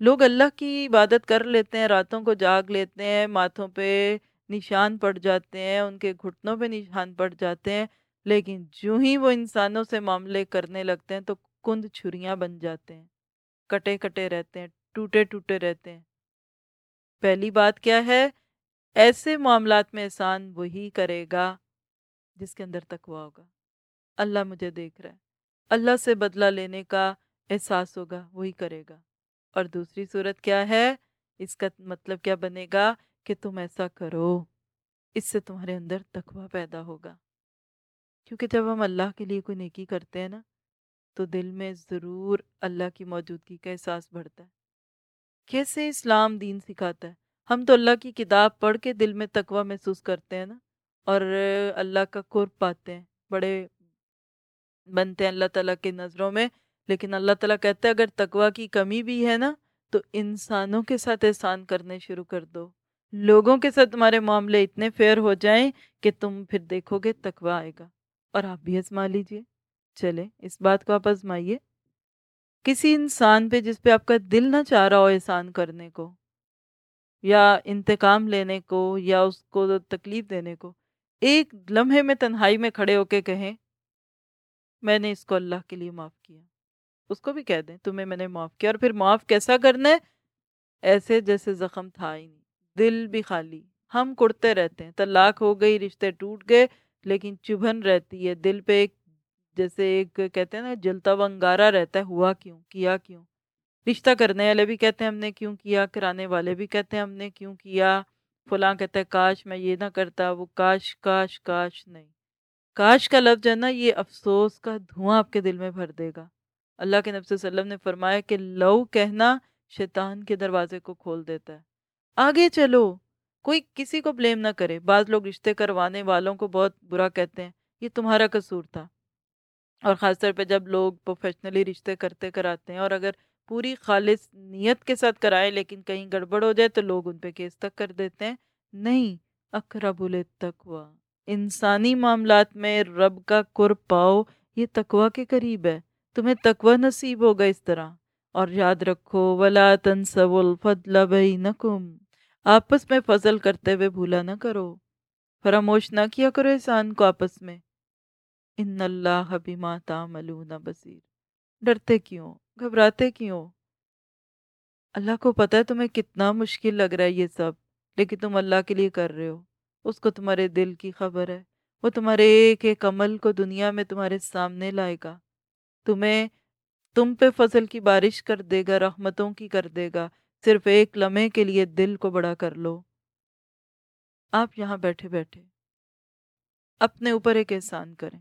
لوگ اللہ کی عبادت کر لیتے ہیں، راتوں کو جاگ لیتے ہیں، ماتھوں پہ نشان پڑ جاتے ہیں، ان کے گھٹنوں پہ نشان پڑ جاتے ہیں، لیکن جو ہی وہ انسانوں سے معاملے کرنے لگتے ہیں تو کند چھریاں بن جاتے ہیں، کٹے کٹے رہتے ہیں، ٹوٹے ٹوٹے رہتے ہیں۔ پہلی بات کیا ہے؟ ایسے معاملات میں احسان وہی کرے گا جس کے اندر تکوا ہوگا۔ اللہ مجھے دیکھ رہا ہے۔ اللہ سے بدلہ لینے کا احساس ہوگا، وہی کرے گا۔ اور دوسری صورت کیا ہے؟ اس کا مطلب کیا بنے گا کہ تم ایسا کرو، اس سے تمہارے اندر تقوی پیدا ہوگا۔ کیونکہ جب ہم اللہ کے لیے کوئی نیکی کرتے ہیں نا، تو دل میں ضرور اللہ کی موجودگی کا احساس بڑھتا ہے۔ کیسے اسلام دین سکھاتا ہے؟ ہم تو اللہ کی کتاب پڑھ کے دل میں تقوی محسوس کرتے ہیں نا، اور اللہ کا قرب پاتے ہیں۔ بڑے بنتے ہیں اللہ تعالیٰ کی نظروں میں لیکن اللہ تعالیٰ کہتے ہیں اگر تقوی کی کمی بھی ہے نا، تو انسانوں کے ساتھ احسان کرنے شروع کر دو۔ لوگوں کے ساتھ تمہارے معاملے اتنے فیئر ہو جائیں کہ تم پھر دیکھو گے تقوی آئے گا۔ اور آپ بھی آزما لیجیے چلے اس بات کو آپ آزمائیے کسی انسان پہ جس پہ آپ کا دل نہ چاہ رہا ہو احسان کرنے کو، یا انتقام لینے کو، یا اس کو تکلیف دینے کو، ایک لمحے میں تنہائی میں کھڑے ہو کے کہیں، میں نے اس کو اللہ کے لیے معاف کیا۔ اس کو بھی کہہ دیں، تمہیں میں نے معاف کیا اور پھر معاف کیسا کرنا ہے؟ ایسے جیسے زخم تھا ہی نہیں، دل بھی خالی، ہم کڑتے رہتے ہیں، طلاق ہو گئی، رشتے ٹوٹ گئے، لیکن چبھن رہتی ہے، دل پہ ایک جیسے ایک کہتے ہیں نا، جلتا و انگارا رہتا ہے، ہوا کیوں، کیا کیوں؟ رشتہ کرنے والے بھی کہتے ہیں ہم نے کیوں کیا، کرانے والے بھی کہتے ہیں ہم نے کیوں کیا، فلاں کہتا ہے، کاش میں یہ نہ کرتا، وہ کاش کاش کاش، نہیں۔ کاش کا لفظ ہے نا، یہ افسوس کا دھواں آپ کے دل میں بھر دے گا۔ اللہ کے نبی صلی اللہ علیہ وسلم نے فرمایا کہ لو کہنا شیطان کے دروازے کو کھول دیتا ہے۔ آگے چلو، کوئی کسی کو بلیم نہ کرے۔ بعض لوگ رشتے کروانے والوں کو بہت برا کہتے ہیں۔ یہ تمہارا قصور تھا۔ اور خاص طور پہ جب لوگ پروفیشنلی رشتے کرتے کراتے ہیں اور اگر پوری خالص نیت کے ساتھ کرائے لیکن کہیں گڑبڑ ہو جائے تو لوگ ان پہ کیس تک کر دیتے ہیں۔ نہیں، اقرب التقوی انسانی معاملات میں رب کا قرب پاؤ یہ تقوی کے قریب ہے۔ تمہیں تقوی نصیب ہوگا اس طرح۔ اور یاد رکھو، ولا تنسوا الفضل بینکم آپس میں فضل کرتے ہوئے بھولا نہ کرو۔ فراموش نہ کیا کرو احسان کو آپس میں۔ ان اللہ بما تعملون بصیر ڈرتے کیوں؟ گھبراتے کیوں؟ اللہ کو پتہ ہے تمہیں کتنا مشکل لگ رہا ہے یہ سب، لیکن تم اللہ کے لیے کر رہے ہو۔ اس کو تمہارے دل کی خبر ہے۔ وہ تمہارے ایک ایک عمل کو دنیا میں تمہارے سامنے لائے گا۔ تمہیں تم پہ فضل کی بارش کر دے گا، رحمتوں کی کر دے گا۔ صرف ایک لمحے کے لیے دل کو بڑا کر لو۔ آپ یہاں بیٹھے بیٹھے اپنے اوپر ایک احسان کریں۔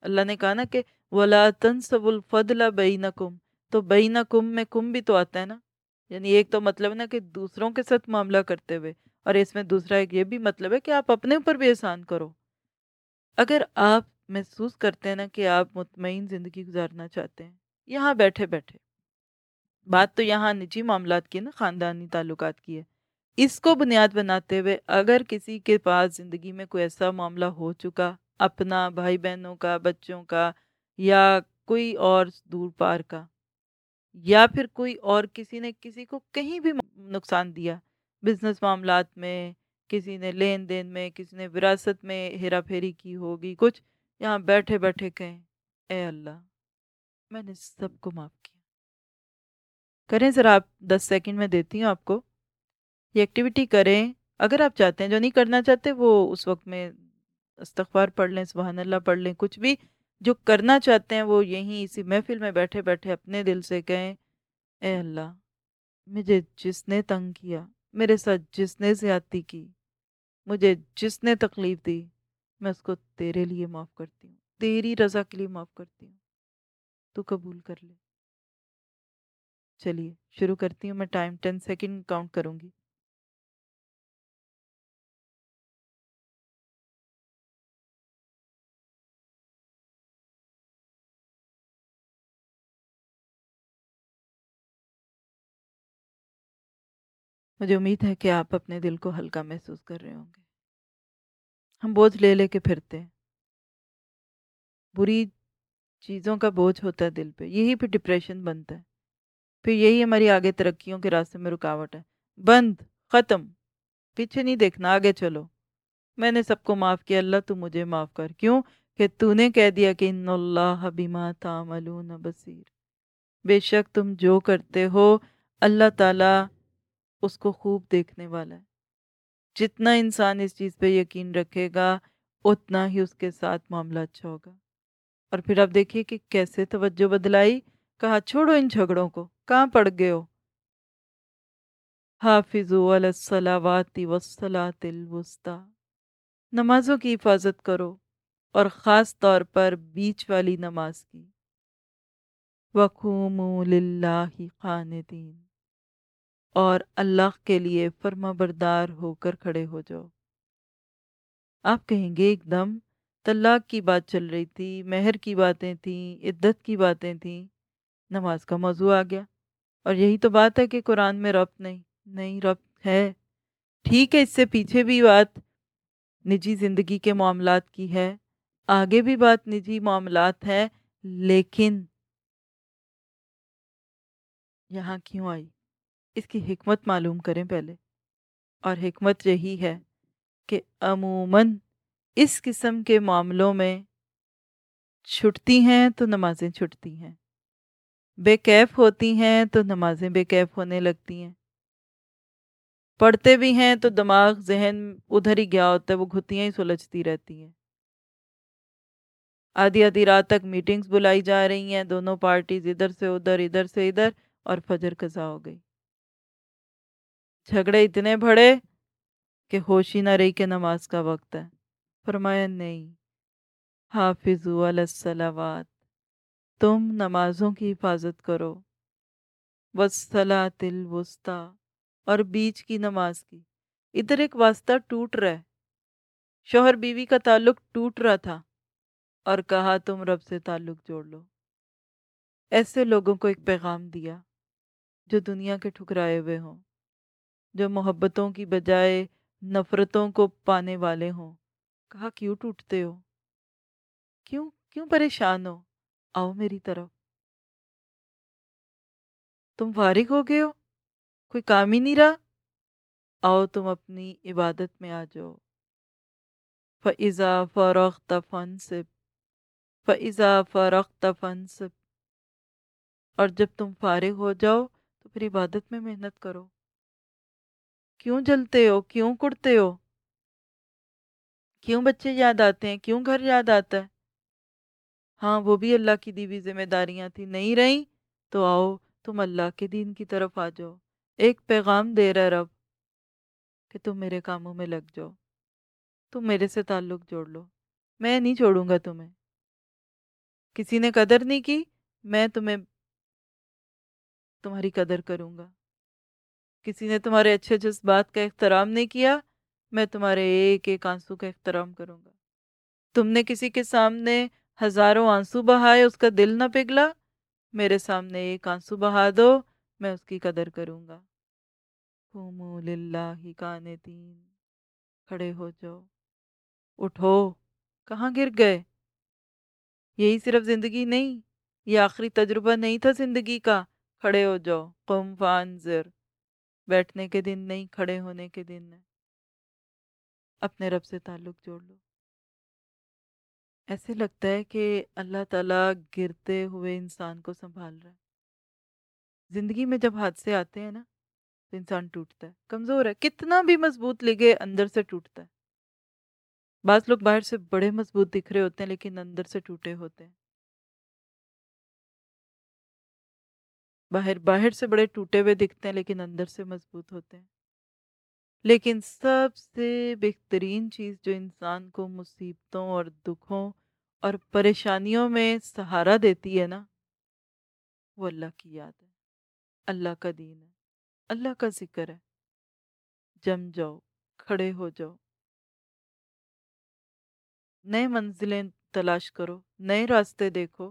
اللہ نے کہا نا کہ ولا تنسب الفضل بینکم تو بینکم میں کم بھی تو آتا ہے نا۔ یعنی ایک تو مطلب نا کہ دوسروں کے ساتھ معاملہ کرتے ہوئے۔ اور اس میں دوسرا ایک یہ بھی مطلب ہے کہ آپ اپنے اوپر بھی احسان کرو۔ اگر آپ محسوس کرتے ہیں نا کہ آپ مطمئن زندگی گزارنا چاہتے ہیں یہاں بیٹھے بیٹھے بات تو یہاں نجی معاملات کی نا خاندانی تعلقات کی ہے اس کو بنیاد بناتے ہوئے اگر کسی کے پاس زندگی میں کوئی ایسا معاملہ ہو چکا اپنا بھائی بہنوں کا بچوں کا یا کوئی اور دور پار کا یا پھر کوئی اور کسی نے کسی کو کہیں بھی نقصان دیا بزنس معاملات میں کسی نے لین دین میں کسی نے وراثت میں ہیرا پھیری کی ہوگی کچھ یہاں بیٹھے بیٹھے کہیں، اے اللہ، میں نے سب کو معاف کیا۔ کریں ذرا آپ دس سیکنڈ میں دیتی ہوں آپ کو۔ یہ ایکٹیویٹی کریں۔ اگر آپ چاہتے ہیں جو نہیں کرنا چاہتے، وہ اس وقت میں استغفار پڑھ لیں، سبحان اللہ پڑھ لیں۔ کچھ بھی جو کرنا چاہتے ہیں، وہ یہیں اسی محفل میں بیٹھے بیٹھے اپنے دل سے کہیں، اے اللہ، مجھے جس نے تنگ کیا، میرے ساتھ جس نے زیادتی کی، مجھے جس نے تکلیف دی میں اس کو تیرے لیے معاف کرتی ہوں، تیری رضا کے لیے معاف کرتی ہوں۔ تو قبول کر لے۔ چلیے، شروع کرتی ہوں، میں ٹائم ٹین سیکنڈ کاؤنٹ کروں گی۔ مجھے امید ہے کہ آپ اپنے دل کو ہلکا محسوس کر رہے ہوں گے۔ ہم بوجھ لے لے کے پھرتے ہیں۔ بری چیزوں کا بوجھ ہوتا ہے دل پہ، یہی پھر ڈپریشن بنتا ہے۔ پھر یہی ہماری آگے ترقیوں کے راستے میں رکاوٹ ہے۔ بند، ختم، پیچھے نہیں دیکھنا، آگے چلو۔ میں نے سب کو معاف کیا، اللہ تو مجھے معاف کر۔ کیوں؟ کہ تو نے کہہ دیا کہ ان اللہ بما تعملون بصیر۔ بے شک تم جو کرتے ہو، اللہ تعالیٰ اس کو خوب دیکھنے والا ہے۔ جتنا انسان اس چیز پہ یقین رکھے گا، اتنا ہی اس کے ساتھ معاملہ اچھا ہوگا۔ اور پھر آپ دیکھیے کہ کیسے توجہ بدلائی، کہا، چھوڑو ان جھگڑوں کو، کہاں پڑ گئے ہو؟ حافظ الصلاواتی وسلاۃ الوسطی۔ نمازوں کی حفاظت کرو اور خاص طور پر بیچ والی نماز کی۔ وقوم للہ خاندین اور اللہ کے لیے فرما بردار ہو کر کھڑے ہو جاؤ۔ آپ کہیں گے، ایک دم طلاق کی بات چل رہی تھی، مہر کی باتیں تھیں، عدت کی باتیں تھیں، نماز کا موضوع آ گیا۔ اور یہی تو بات ہے کہ قرآن میں ربط نہیں نہیں ربط ہے۔ ٹھیک ہے، اس سے پیچھے بھی بات نجی زندگی کے معاملات کی ہے، آگے بھی بات نجی معاملات ہے، لیکن یہاں کیوں آئی؟ اس کی حکمت معلوم کریں پہلے۔ اور حکمت یہی ہے کہ عموماً اس قسم کے معاملوں میں چھٹتی ہیں تو نمازیں چھٹتی ہیں۔ بے کیف ہوتی ہیں تو نمازیں بے کیف ہونے لگتی ہیں۔ پڑھتے بھی ہیں تو دماغ، ذہن ادھر ہی گیا ہوتا ہے، وہ گھتیاں ہی سلجھتی رہتی ہیں۔ آدھی آدھی رات تک میٹنگز بلائی جا رہی ہیں، دونوں پارٹیز ادھر سے ادھر ادھر سے ادھر اور فجر قضا ہو گئی۔ جھگڑے اتنے بڑے کہ ہوش ہی نہ رہی کہ نماز کا وقت ہے۔ فرمایا، نہیں، حافظ السلاوات تم نمازوں کی حفاظت کرو۔ وسلاۃ الوسطی، اور بیچ کی نماز کی۔ ادھر ایک واسطہ ٹوٹ رہا ہے۔ شوہر بیوی کا تعلق ٹوٹ رہا تھا اور کہا، تم رب سے تعلق جوڑ لو۔ ایسے لوگوں کو ایک پیغام دیا جو دنیا کے ٹھکرائے ہوئے ہوں۔ جو محبتوں کی بجائے نفرتوں کو پانے والے ہوں۔ کہا، کیوں ٹوٹتے ہو؟ کیوں کیوں پریشان ہو؟ آؤ میری طرف۔ تم فارغ ہو گئے ہو؟ کوئی کام ہی نہیں رہا؟ آؤ تم اپنی عبادت میں آ جاؤ۔ فضا فروخت فنصب فضا فروخت فنصب اور جب تم فارغ ہو جاؤ، تو پھر عبادت میں محنت کرو۔ کیوں جلتے ہو کیوں کڑتے ہو کیوں بچے یاد آتے ہیں کیوں گھر یاد آتا ہے ہاں وہ بھی اللہ کی دیوی ذمہ داریاں تھیں نہیں رہیں تو آؤ تم اللہ کے دین کی طرف آ جاؤ ایک پیغام دے رہا رب کہ تم میرے کاموں میں لگ جاؤ تم میرے سے تعلق جوڑ لو میں نہیں چھوڑوں گا تمہیں کسی نے قدر نہیں کی میں تمہیں تمہاری قدر کروں گا کسی نے تمہارے اچھے جذبات کا احترام نہیں کیا، میں تمہارے ایک ایک آنسو کا احترام کروں گا۔ تم نے کسی کے سامنے ہزاروں آنسو بہائے، اس کا دل نہ پگھلا، میرے سامنے ایک آنسو بہا دو، میں اس کی قدر کروں گا۔ للہ کانتین کھڑے ہو جاؤ۔ اٹھو۔ کہاں گر گئے؟ یہی صرف زندگی نہیں، یہ آخری تجربہ نہیں تھا زندگی کا۔ کھڑے ہو جاؤ۔ قم فانزر بیٹھنے کے دن نہیں، کھڑے ہونے کے دن اپنے رب سے تعلق جوڑ لو۔ ایسے لگتا ہے کہ اللہ تعالیٰ گرتے ہوئے انسان کو سنبھال رہا ہے۔ زندگی میں جب حادثے آتے ہیں نا، تو انسان ٹوٹتا ہے، کمزور ہے، کتنا بھی مضبوط لگے اندر سے ٹوٹتا ہے۔ بعض لوگ باہر سے بڑے مضبوط دکھ رہے ہوتے ہیں، لیکن اندر سے ٹوٹے ہوتے ہیں۔ باہر باہر سے بڑے ٹوٹے ہوئے دکھتے ہیں لیکن اندر سے مضبوط ہوتے ہیں۔ لیکن سب سے بہترین چیز جو انسان کو مصیبتوں اور دکھوں اور پریشانیوں میں سہارا دیتی ہے نا، وہ اللہ کی یاد ہے۔ اللہ کا دین ہے۔ اللہ کا ذکر ہے۔ جم جاؤ، کھڑے ہو جاؤ۔ نئے منزلیں تلاش کرو، نئے راستے دیکھو۔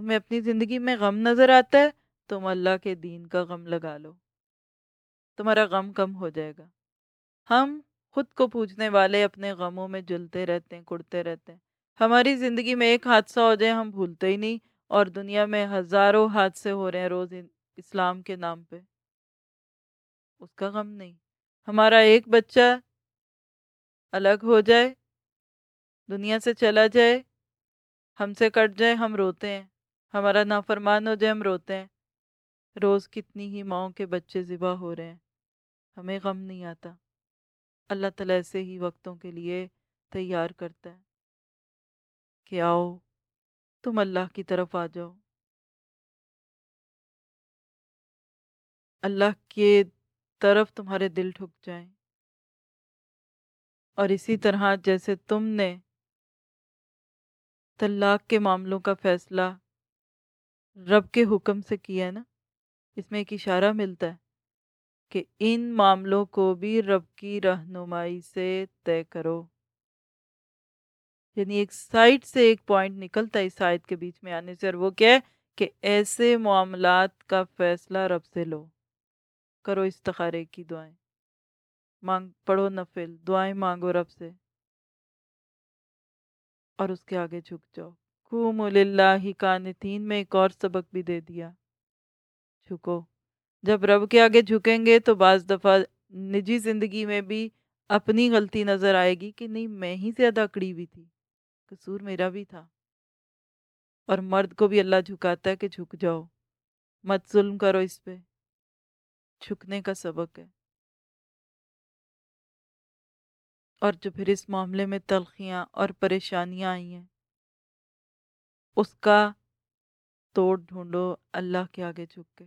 تمہیں اپنی زندگی میں غم نظر آتا ہے، تم اللہ کے دین کا غم لگا لو۔ تمہارا غم کم ہو جائے گا۔ ہم خود کو پوچھنے والے اپنے غموں میں جلتے رہتے ہیں، کڑتے رہتے ہیں۔ ہماری زندگی میں ایک حادثہ ہو جائے، ہم بھولتے ہی نہیں۔ اور دنیا میں ہزاروں حادثے ہو رہے ہیں روز اسلام کے نام پہ۔ اس کا غم نہیں۔ ہمارا ایک بچہ الگ ہو جائے، دنیا سے چلا جائے، ہم سے کٹ جائے، ہم روتے ہیں۔ ہمارا نافرمان ہو جائے ہم روتے ہیں۔ روز کتنی ہی ماؤں کے بچے ذبح ہو رہے ہیں۔ ہمیں غم نہیں آتا۔ اللہ تعالیٰ ایسے ہی وقتوں کے لیے تیار کرتا ہے کہ آؤ، تم اللہ کی طرف آ جاؤ۔ اللہ کے طرف تمہارے دل ٹھک جائیں۔ اور اسی طرح جیسے تم نے طلاق کے معاملوں کا فیصلہ رب کے حکم سے کیا ہے نا، اس میں ایک اشارہ ملتا ہے کہ ان معاملوں کو بھی رب کی رہنمائی سے طے کرو۔ یعنی ایک سائٹ سے ایک پوائنٹ نکلتا ہے اس سائٹ کے بیچ میں آنے سے، اور وہ کیا ہے کہ ایسے معاملات کا فیصلہ رب سے لو۔ کرو استخارے کی دعائیں۔ مانگ، پڑھو نفل، دعائیں مانگو رب سے۔ اور اس کے آگے جھک جاؤ۔ قوم للہ کانتین میں ایک اور سبق بھی دے دیا۔ جھکو۔ جب رب کے آگے جھکیں گے تو بعض دفعہ نجی زندگی میں بھی اپنی غلطی نظر آئے گی کہ نہیں، میں ہی زیادہ اکڑی ہوئی تھی۔ قصور میرا بھی تھا۔ اور مرد کو بھی اللہ جھکاتا ہے کہ جھک جاؤ۔ مت ظلم کرو اس پہ۔ جھکنے کا سبق ہے۔ اور جو پھر اس معاملے میں تلخیاں اور پریشانیاں آئی ہیں۔ اس کا توڑ ڈھونڈو اللہ کے آگے جھک کے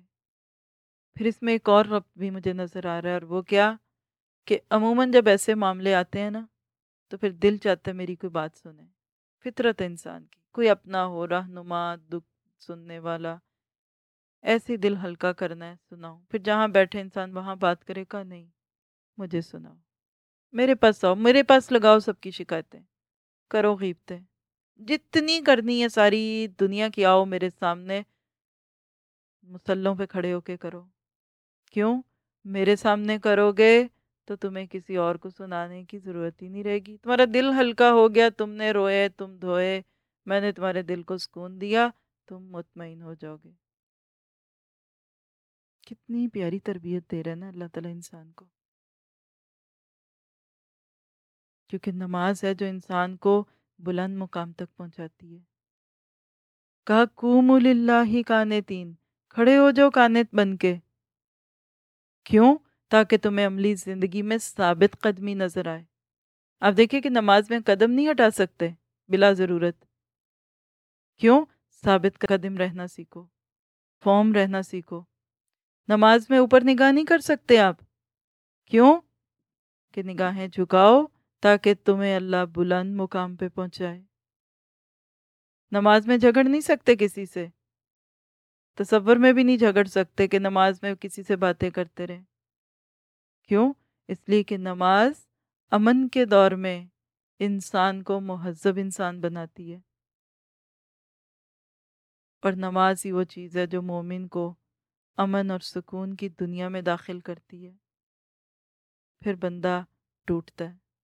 پھر اس میں ایک اور رب بھی مجھے نظر آ رہا ہے اور وہ کیا کہ عموماً جب ایسے معاملے آتے ہیں نا تو پھر دل چاہتا ہے میری کوئی بات سنے فطرت ہے انسان کی کوئی اپنا ہو رہنما دکھ سننے والا ایسے دل ہلکا کرنا ہے سناؤ پھر جہاں بیٹھے انسان وہاں بات کرے گا نہیں مجھے سناؤ میرے پاس آؤ میرے پاس لگاؤ سب کی شکایتیں کرو غیبتیں جتنی کرنی ہے ساری دنیا کی، آؤ میرے سامنے۔ مسلوں پہ کھڑے ہو کے کرو۔ کیوں؟ میرے سامنے کرو گے تو تمہیں کسی اور کو سنانے کی ضرورت ہی نہیں رہے گی۔ تمہارا دل ہلکا ہو گیا، تم نے روئے، تم دھوئے۔ میں نے تمہارے دل کو سکون دیا، تم مطمئن ہو جاؤ گے۔ کتنی پیاری تربیت دے رہے نا اللہ تعالیٰ انسان کو۔ کیونکہ نماز ہے جو انسان کو بلند مقام تک پہنچاتی ہے۔ کہا کوم اللہ کانے تین کھڑے ہو جاؤ کانت بن کے۔ کیوں؟ تاکہ تمہیں عملی زندگی میں ثابت قدمی نظر آئے۔ آپ دیکھیں کہ نماز میں قدم نہیں ہٹا سکتے، بلا ضرورت۔ کیوں؟ ثابت قدم رہنا سیکھو فارم رہنا سیکھو۔ نماز میں اوپر نگاہ نہیں کر سکتے آپ۔ کیوں؟ کہ نگاہیں جھکاؤ تاکہ تمہیں اللہ بلند مقام پہ پہنچائے۔ نماز میں جھگڑ نہیں سکتے کسی سے۔ تصور میں بھی نہیں جھگڑ سکتے کہ نماز میں کسی سے باتیں کرتے رہیں۔ کیوں؟ اس لیے کہ نماز امن کے دور میں انسان کو مہذب انسان بناتی ہے۔ اور نماز ہی وہ چیز ہے جو مومن کو امن اور سکون کی دنیا میں داخل کرتی ہے۔ پھر بندہ ٹوٹتا ہے۔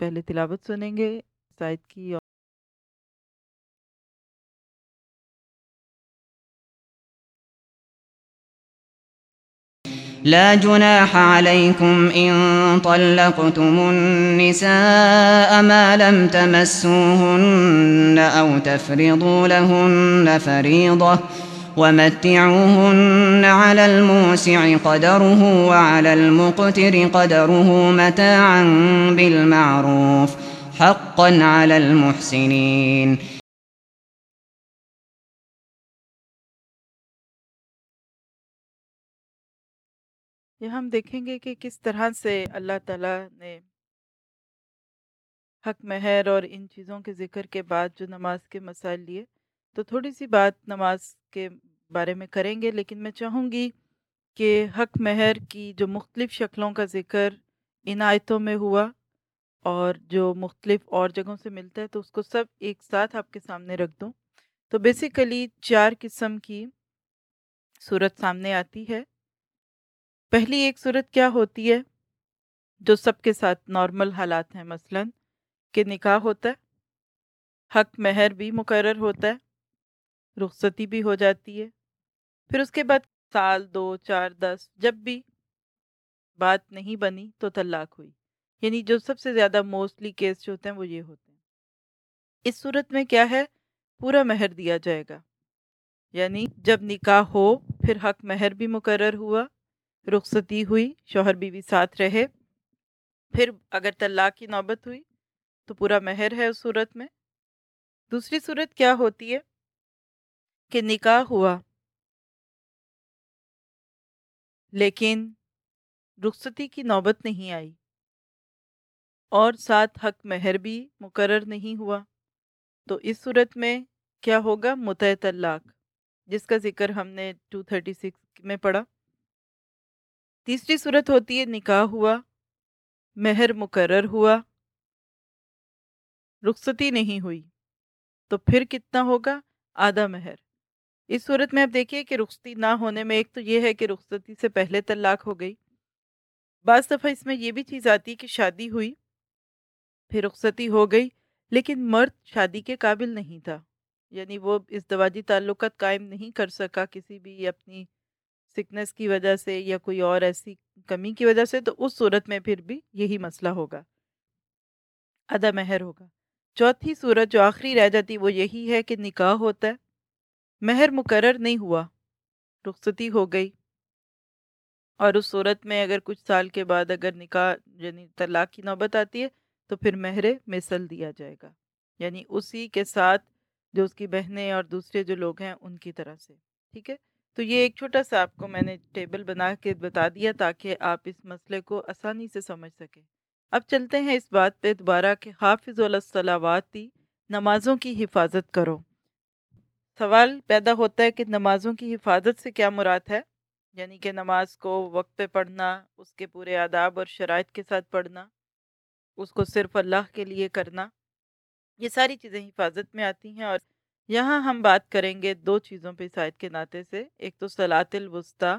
پہلے تلاوت سنیں گے سائد کی اور لا جناح عليكم إن طلقتم النساء ما لم تمسوهن أو تفرضوا لهن فريضةً ومتعوهن على الموسع قدره وعلى المقتر قدره متاعا بالمعروف حقا على المحسنين. یہ ہم دیکھیں گے کہ کس طرح سے اللہ تعالیٰ نے حق مہر اور ان چیزوں کے ذکر کے بعد جو نماز کے مسائل لیے تو تھوڑی سی بات نماز کے بارے میں کریں گے، لیکن میں چاہوں گی کہ حق مہر کی جو مختلف شکلوں کا ذکر ان آیتوں میں ہوا اور جو مختلف اور جگہوں سے ملتا ہے، تو اس کو سب ایک ساتھ آپ کے سامنے رکھ دوں۔ تو بیسیکلی چار قسم کی صورت سامنے آتی ہے۔ پہلی ایک صورت کیا ہوتی ہے؟ جو سب کے ساتھ نارمل حالات ہیں، مثلا کہ نکاح ہوتا ہے، حق مہر بھی مقرر ہوتا ہے۔ رخصتی بھی ہو جاتی ہے۔ پھر اس کے بعد سال دو، چار، دس، جب بھی بات نہیں بنی تو طلاق ہوئی۔ یعنی جو سب سے زیادہ موسٹلی کیس جو ہوتے ہیں وہ یہ ہوتے ہیں۔ اس صورت میں کیا ہے؟ پورا مہر دیا جائے گا۔ یعنی جب نکاح ہو، پھر حق مہر بھی مقرر ہوا، رخصتی ہوئی، شوہر بیوی ساتھ رہے۔ پھر اگر طلاق کی نوبت ہوئی تو پورا مہر ہے اس صورت میں۔ دوسری صورت کیا ہوتی ہے؟ کہ نکاح ہوا۔ لیکن رخصتی کی نوبت نہیں آئی۔ اور ساتھ حق مہر بھی مقرر نہیں ہوا۔ تو اس صورت میں کیا ہوگا؟ متع طلاق، جس کا ذکر ہم نے 236 میں پڑھا۔ تیسری صورت ہوتی ہے، نکاح ہوا، مہر مقرر ہوا، رخصتی نہیں ہوئی۔ تو پھر کتنا ہوگا؟ آدھا مہر۔ اس صورت میں آپ دیکھیے کہ رخصتی نہ ہونے میں ایک تو یہ ہے کہ رخصتی سے پہلے طلاق ہو گئی۔ بعض دفعہ اس میں یہ بھی چیز آتی کہ شادی ہوئی، پھر رخصتی ہو گئی، لیکن مرد شادی کے قابل نہیں تھا۔ یعنی وہ اس دواجی تعلقات قائم نہیں کر سکا کسی بھی اپنی سکنس کی وجہ سے یا کوئی اور ایسی کمی کی وجہ سے، تو اس صورت میں پھر بھی یہی مسئلہ ہوگا۔ ادا مہر ہوگا۔ چوتھی صورت جو آخری رہ جاتی وہ یہی ہے کہ نکاح ہوتا ہے۔ مہر مقرر نہیں ہوا، رخصتی ہو گئی۔ اور اس صورت میں اگر کچھ سال کے بعد اگر نکاح یعنی طلاق کی نوبت آتی ہے، تو پھر مہر مثل دیا جائے گا۔ یعنی اسی کے ساتھ جو اس کی بہنیں اور دوسرے جو لوگ ہیں، ان کی طرح سے۔ ٹھیک ہے؟ تو یہ ایک چھوٹا سا آپ کو میں نے ٹیبل بنا کے بتا دیا تاکہ آپ اس مسئلے کو آسانی سے سمجھ سکیں۔ اب چلتے ہیں اس بات پہ دوبارہ کہ حافظ الصلاواتی نمازوں کی حفاظت کرو۔ سوال پیدا ہوتا ہے کہ نمازوں کی حفاظت سے کیا مراد ہے؟ یعنی کہ نماز کو وقت پہ پڑھنا، اس کے پورے آداب اور شرائط کے ساتھ پڑھنا، اس کو صرف اللہ کے لیے کرنا، یہ ساری چیزیں حفاظت میں آتی ہیں اور یہاں ہم بات کریں گے دو چیزوں پہ سائد کے ناطے سے، ایک تو سلاط الوسطی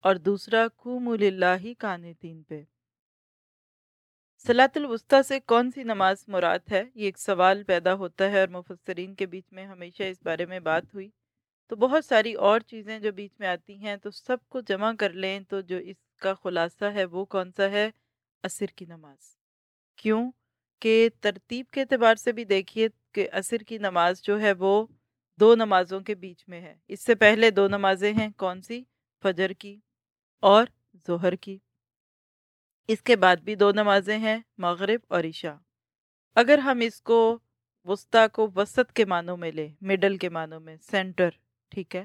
اور دوسرا خوم اللہ کانتین پہ۔ سلاط الوسطی سے کون سی نماز مراد ہے؟ یہ ایک سوال پیدا ہوتا ہے اور مفسرین کے بیچ میں ہمیشہ اس بارے میں بات ہوئی۔ تو بہت ساری اور چیزیں جو بیچ میں آتی ہیں، تو سب کو جمع کر لیں تو جو اس کا خلاصہ ہے وہ کون سا ہے؟ عصر کی نماز۔ کیوں؟ کہ ترتیب کے اعتبار سے بھی دیکھیے کہ عصر کی نماز جو ہے وہ دو نمازوں کے بیچ میں ہے۔ اس سے پہلے دو نمازیں ہیں، کون سی؟ فجر کی اور ظہر کی۔ اس کے بعد بھی دو نمازیں ہیں، مغرب اور عشاء۔ اگر ہم اس کو وسطی کو وسط کے معنوں میں لیں مڈل کے معنوں میں سینٹر ٹھیک ہے؟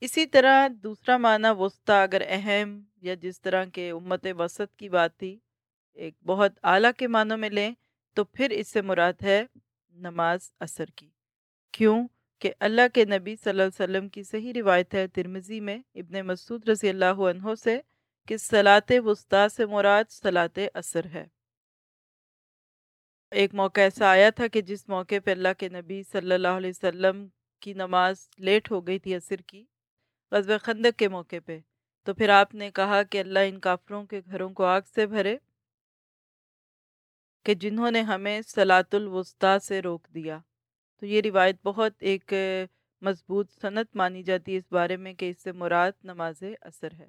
اسی طرح دوسرا معنی وسطی اگر اہم یا جس طرح کے امت وسط کی بات تھی، ایک بہت اعلیٰ کے معنوں میں لیں، تو پھر اس سے مراد ہے نماز اثر کی۔ کیوں؟ کہ اللہ کے نبی صلی اللہ علیہ وسلم کی صحیح روایت ہے ترمزی میں، ابن مسعود رضی اللہ عنہ سے کہ صلاط وسطی سے مراد صلاط اثر ہے۔ ایک موقع ایسا آیا تھا کہ جس موقع پہ اللہ کے نبی صلی اللہ علیہ وسلم کی نماز لیٹ ہو گئی تھی عصر کی غزب خندق کے موقع پہ۔ تو پھر آپ نے کہا کہ اللہ ان کافروں کے گھروں کو آگ سے بھرے، کہ جنہوں نے ہمیں سلاۃ الوسطی سے روک دیا۔ تو یہ روایت بہت ایک مضبوط صنعت مانی جاتی ہے اس بارے میں کہ اس سے مراد نماز اثر ہے۔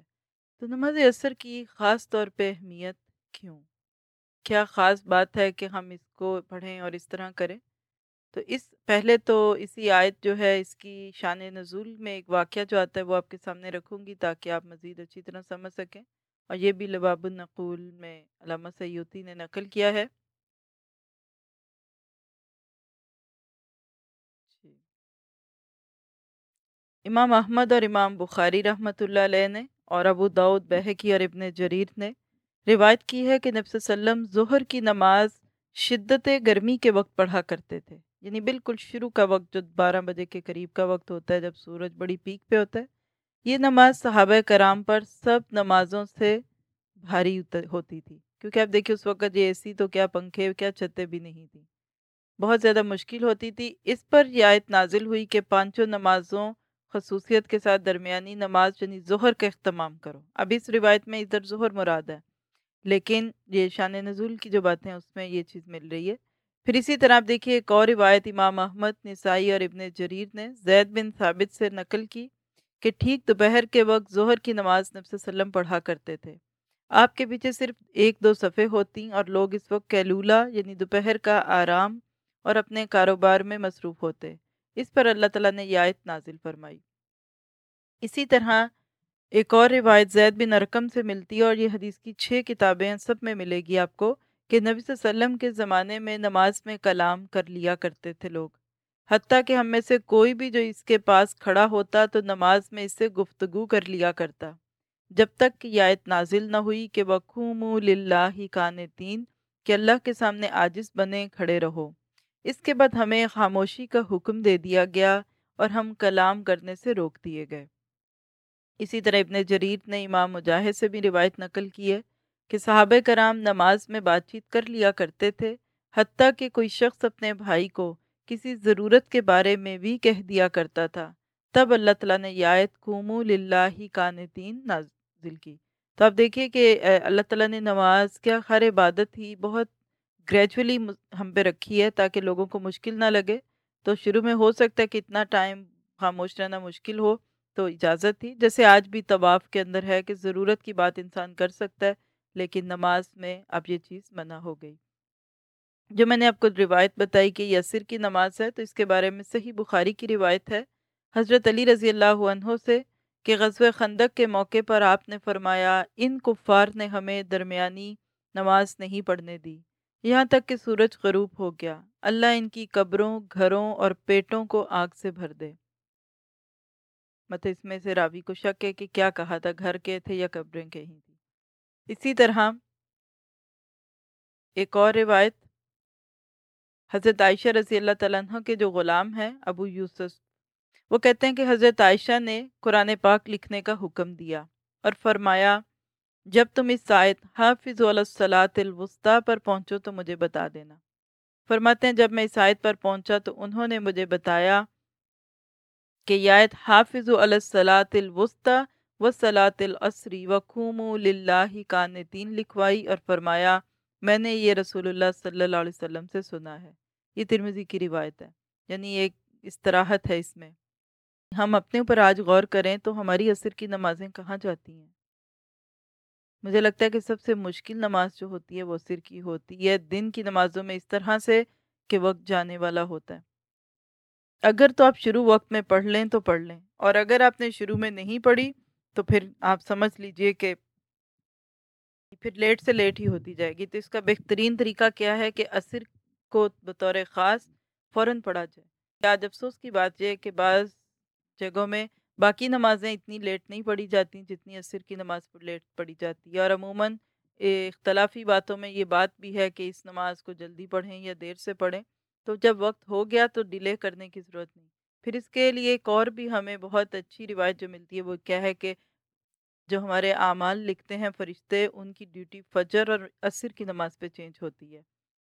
تو نماز اثر کی خاص طور پہ اہمیت کیوں؟ کیا خاص بات ہے کہ ہم اس کو پڑھیں اور اس طرح کریں؟ تو اس، پہلے تو اسی آیت جو ہے، اس کی شان نزول میں ایک واقعہ جو آتا ہے، وہ آپ کے سامنے رکھوں گی تاکہ آپ مزید اچھی طرح سمجھ سکیں۔ اور یہ بھی لباب النقول میں علامہ سیوتی نے نقل کیا ہے۔ جی۔ امام احمد اور امام بخاری رحمۃ اللہ علیہ نے اور ابو داود بہکی اور ابن جریر نے روایت کی ہے کہ نبی وسلم ظہر کی نماز شدت گرمی کے وقت پڑھا کرتے تھے۔ یعنی بالکل شروع کا وقت، جو بارہ بجے کے قریب کا وقت ہوتا ہے جب سورج بڑی پیک پہ ہوتا ہے، یہ نماز صحابہ کرام پر سب نمازوں سے بھاری ہوتی تھی۔ کیونکہ اب دیکھیے، اس وقت یہ اے سی تو کیا پنکھے، کیا چھتیں بھی نہیں تھیں۔ بہت زیادہ مشکل ہوتی تھی۔ اس پر یہ آیت نازل ہوئی کہ پانچوں نمازوں خصوصیت کے ساتھ درمیانی نماز یعنی ظہر کا اہتمام کرو۔ اب اس روایت میں ادھر ظہر مراد ہے، لیکن یہ شان نزول کی جو باتیں اس میں یہ چیز مل رہی ہے۔ پھر اسی طرح آپ دیکھیے، ایک اور روایت امام احمد، نسائی اور ابن جریر نے زید بن ثابت سے نقل کی کہ ٹھیک دوپہر کے وقت ظہر کی نماز نبی وسلم پڑھا کرتے تھے۔ آپ کے پیچھے صرف ایک دو صفحے ہوتی اور لوگ اس وقت کیلولا یعنی دوپہر کا آرام اور اپنے کاروبار میں مصروف ہوتے۔ اس پر اللہ تعالیٰ نے یہ آیت نازل فرمائی۔ اسی طرح ایک اور روایت زید بن ارکم سے ملتی ہے اور یہ حدیث کی چھ کتابیں سب میں ملے گی آپ کو کہ نبی صلی اللہ علیہ وسلم کے زمانے میں نماز میں کلام کر لیا کرتے تھے لوگ۔ حتیٰ کہ ہم میں سے کوئی بھی جو اس کے پاس کھڑا ہوتا تو نماز میں اس سے گفتگو کر لیا کرتا۔ جب تک یہ آیت نازل نہ ہوئی کہ وقوم للہ کانتین کہ اللہ کے سامنے عاجز بنے کھڑے رہو۔ اس کے بعد ہمیں خاموشی کا حکم دے دیا گیا اور ہم کلام کرنے سے روک دیے گئے۔ اسی طرح ابن جریر نے امام مجاہد سے بھی روایت نقل کی ہے کہ صحابہ کرام نماز میں بات چیت کر لیا کرتے تھے، حتیٰ کہ کوئی شخص اپنے بھائی کو کسی ضرورت کے بارے میں بھی کہہ دیا کرتا تھا۔ تب اللہ تعالیٰ نے آیت کومو للہ کانتین نازل کی۔ تو آپ دیکھیے کہ اللہ تعالیٰ نے نماز کیا خیر عبادت ہی بہت گریجولی ہم پہ رکھی ہے تاکہ لوگوں کو مشکل نہ لگے۔ تو شروع میں ہو سکتا ہے کہ اتنا ٹائم خاموش رہنا مشکل ہو تو اجازت تھی۔ جیسے آج بھی طواف کے اندر ہے کہ ضرورت کی بات انسان کر سکتا ہے، لیکن نماز میں اب یہ چیز منع ہو گئی۔ جو میں نے آپ کو روایت بتائی کہ یہ عصر کی نماز ہے، تو اس کے بارے میں صحیح بخاری کی روایت ہے۔ حضرت علی رضی اللہ عنہ سے کہ غزوہ خندق کے موقع پر آپ نے فرمایا، ان کفار نے ہمیں درمیانی نماز نہیں پڑھنے دی۔ یہاں تک کہ سورج غروب ہو گیا۔ اللہ ان کی قبروں، گھروں اور پیٹوں کو آگ سے بھر دے۔ مطلب اس میں سے راوی کو شک ہے کہ کیا کہا تھا، گھر کے تھے یا قبریں کہیں تھی اسی طرح ایک اور روایت، حضرت عائشہ رضی اللہ تعالیٰ عنہ کے جو غلام ہیں، ابو یوسف، وہ کہتے ہیں کہ حضرت عائشہ نے قرآن پاک لکھنے کا حکم دیا اور فرمایا، جب تم اس آیت حافظ الصلاۃ الوسطیٰ پر پہنچو تو مجھے بتا دینا۔ فرماتے ہیں، جب میں اس آیت پر پہنچا تو انہوں نے مجھے بتایا کہ یہ آیت حافظ الصلاۃ الوسطیٰ و صلاۃ العصری وقوم للہ کانتین لکھوائی اور فرمایا، میں نے یہ رسول اللہ صلی اللہ علیہ وسلم سے سنا ہے۔ یہ ترمزی کی روایت ہے۔ یعنی ایک استراحت ہے اس میں۔ ہم اپنے اوپر آج غور کریں تو ہماری عصر کی نمازیں کہاں جاتی ہیں؟ مجھے لگتا ہے کہ سب سے مشکل نماز جو ہوتی ہے وہ عصر کی ہوتی ہے۔ دن کی نمازوں میں اس طرح سے کہ وقت جانے والا ہوتا ہے۔ اگر تو آپ شروع وقت میں پڑھ لیں تو پڑھ لیں، اور اگر آپ نے شروع میں نہیں پڑھی تو پھر آپ سمجھ لیجیے کہ پھر لیٹ سے لیٹ ہی ہوتی جائے گی۔ تو اس کا بہترین طریقہ کیا ہے کہ عصر کو بطور خاص فوراً پڑھا جائے۔ آج افسوس کی بات یہ ہے کہ بعض جگہوں میں باقی نمازیں اتنی لیٹ نہیں پڑھی جاتی جتنی عصر کی نماز پر لیٹ پڑھی جاتی ہے، اور عموماً اختلافی باتوں میں یہ بات بھی ہے کہ اس نماز کو جلدی پڑھیں یا دیر سے پڑھیں۔ تو جب وقت ہو گیا تو ڈیلے کرنے کی ضرورت نہیں۔ پھر اس کے لیے ایک اور بھی ہمیں بہت اچھی روایت جو ملتی ہے وہ کیا ہے کہ جو ہمارے اعمال لکھتے ہیں فرشتے، ان کی ڈیوٹی فجر اور عصر کی نماز پہ چینج ہوتی ہے۔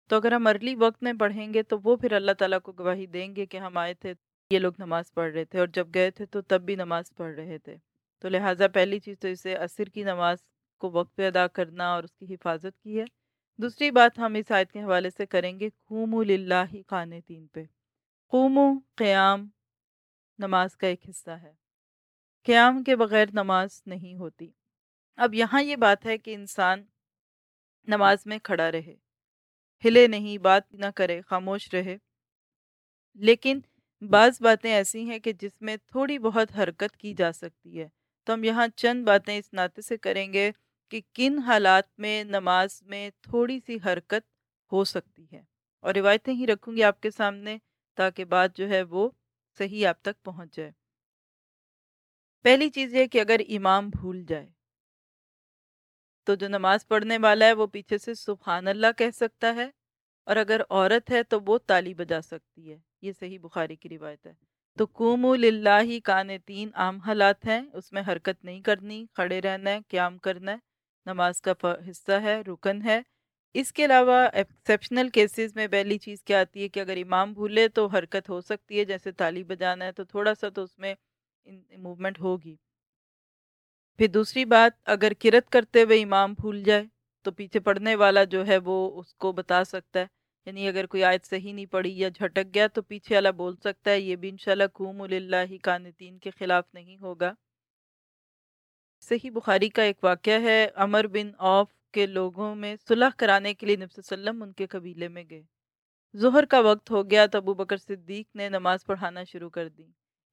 تو اگر ہم ارلی وقت میں پڑھیں گے تو وہ پھر اللہ تعالیٰ کو گواہی دیں گے کہ ہم آئے تھے، یہ لوگ نماز پڑھ رہے تھے اور جب گئے تھے تو تب بھی نماز پڑھ رہے تھے۔ تو لہٰذا پہلی چیز تو اسے عصر کی نماز کو وقت پہ ادا کرنا اور اس کی حفاظت کی ہے۔ دوسری بات ہم اس آیت کے حوالے سے کریں گے خوم للہ خان تین پہ۔ قوم قیام نماز کا ایک حصہ ہے۔ قیام کے بغیر نماز نہیں ہوتی۔ اب یہاں یہ بات ہے کہ انسان نماز میں کھڑا رہے۔ ہلے نہیں، بات نہ کرے، خاموش رہے۔ لیکن بعض باتیں ایسی ہیں کہ جس میں تھوڑی بہت حرکت کی جا سکتی ہے۔ تو ہم یہاں چند باتیں اس ناطے سے کریں گے۔ کہ کن حالات میں نماز میں تھوڑی سی حرکت ہو سکتی ہے۔ اور روایتیں ہی رکھوں گی آپ کے سامنے تاکہ بات جو ہے وہ صحیح آپ تک پہنچ جائے۔ پہلی چیز یہ کہ اگر امام بھول جائے، تو جو نماز پڑھنے والا ہے وہ پیچھے سے سبحان اللہ کہہ سکتا ہے، اور اگر عورت ہے تو وہ تالی بجا سکتی ہے۔ یہ صحیح بخاری کی روایت ہے۔ تو کوم للہ کان تین عام حالات ہیں، اس میں حرکت نہیں کرنی، کھڑے رہنا ہے، قیام کرنا ہے۔ نماز کا حصہ ہے، رکن ہے۔ اس کے علاوہ ایکسیپشنل کیسز میں پہلی چیز کیا آتی ہے کہ اگر امام بھولے تو حرکت ہو سکتی ہے، جیسے تالی بجانا ہے تو تھوڑا سا تو اس میں موومنٹ ہوگی۔ پھر دوسری بات، اگر کرت کرتے ہوئے امام بھول جائے تو پیچھے پڑھنے والا جو ہے وہ اس کو بتا سکتا ہے۔ یعنی اگر کوئی آیت صحیح نہیں پڑھی یا جھٹک گیا تو پیچھے اللہ بول سکتا ہے، یہ بھی انشاءاللہ کوم اللہ کانتین کے خلاف نہیں ہوگا۔ صحیح بخاری کا ایک واقعہ ہے، عمر بن آف کے لوگوں میں صلح کرانے کے لیے نبی وسلم ان کے قبیلے میں گئے۔ ظہر کا وقت ہو گیا تو ابو بکر صدیق نے نماز پڑھانا شروع کر دی۔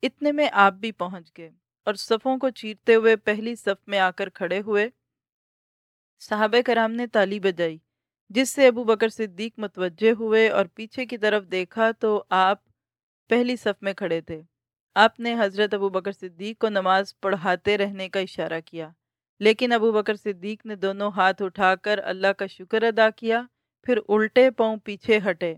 اتنے میں آپ بھی پہنچ گئے اور صفوں کو چیرتے ہوئے پہلی صف میں آ کر کھڑے ہوئے صحابہ کرام نے تالی بجائی، جس سے ابو بکر صدیق متوجہ ہوئے اور پیچھے کی طرف دیکھا تو آپ پہلی صف میں کھڑے تھے۔ آپ نے حضرت ابو بکر صدیق کو نماز پڑھاتے رہنے کا اشارہ کیا، لیکن ابو بکر صدیق نے دونوں ہاتھ اٹھا کر اللہ کا شکر ادا کیا، پھر الٹے پاؤں پیچھے ہٹے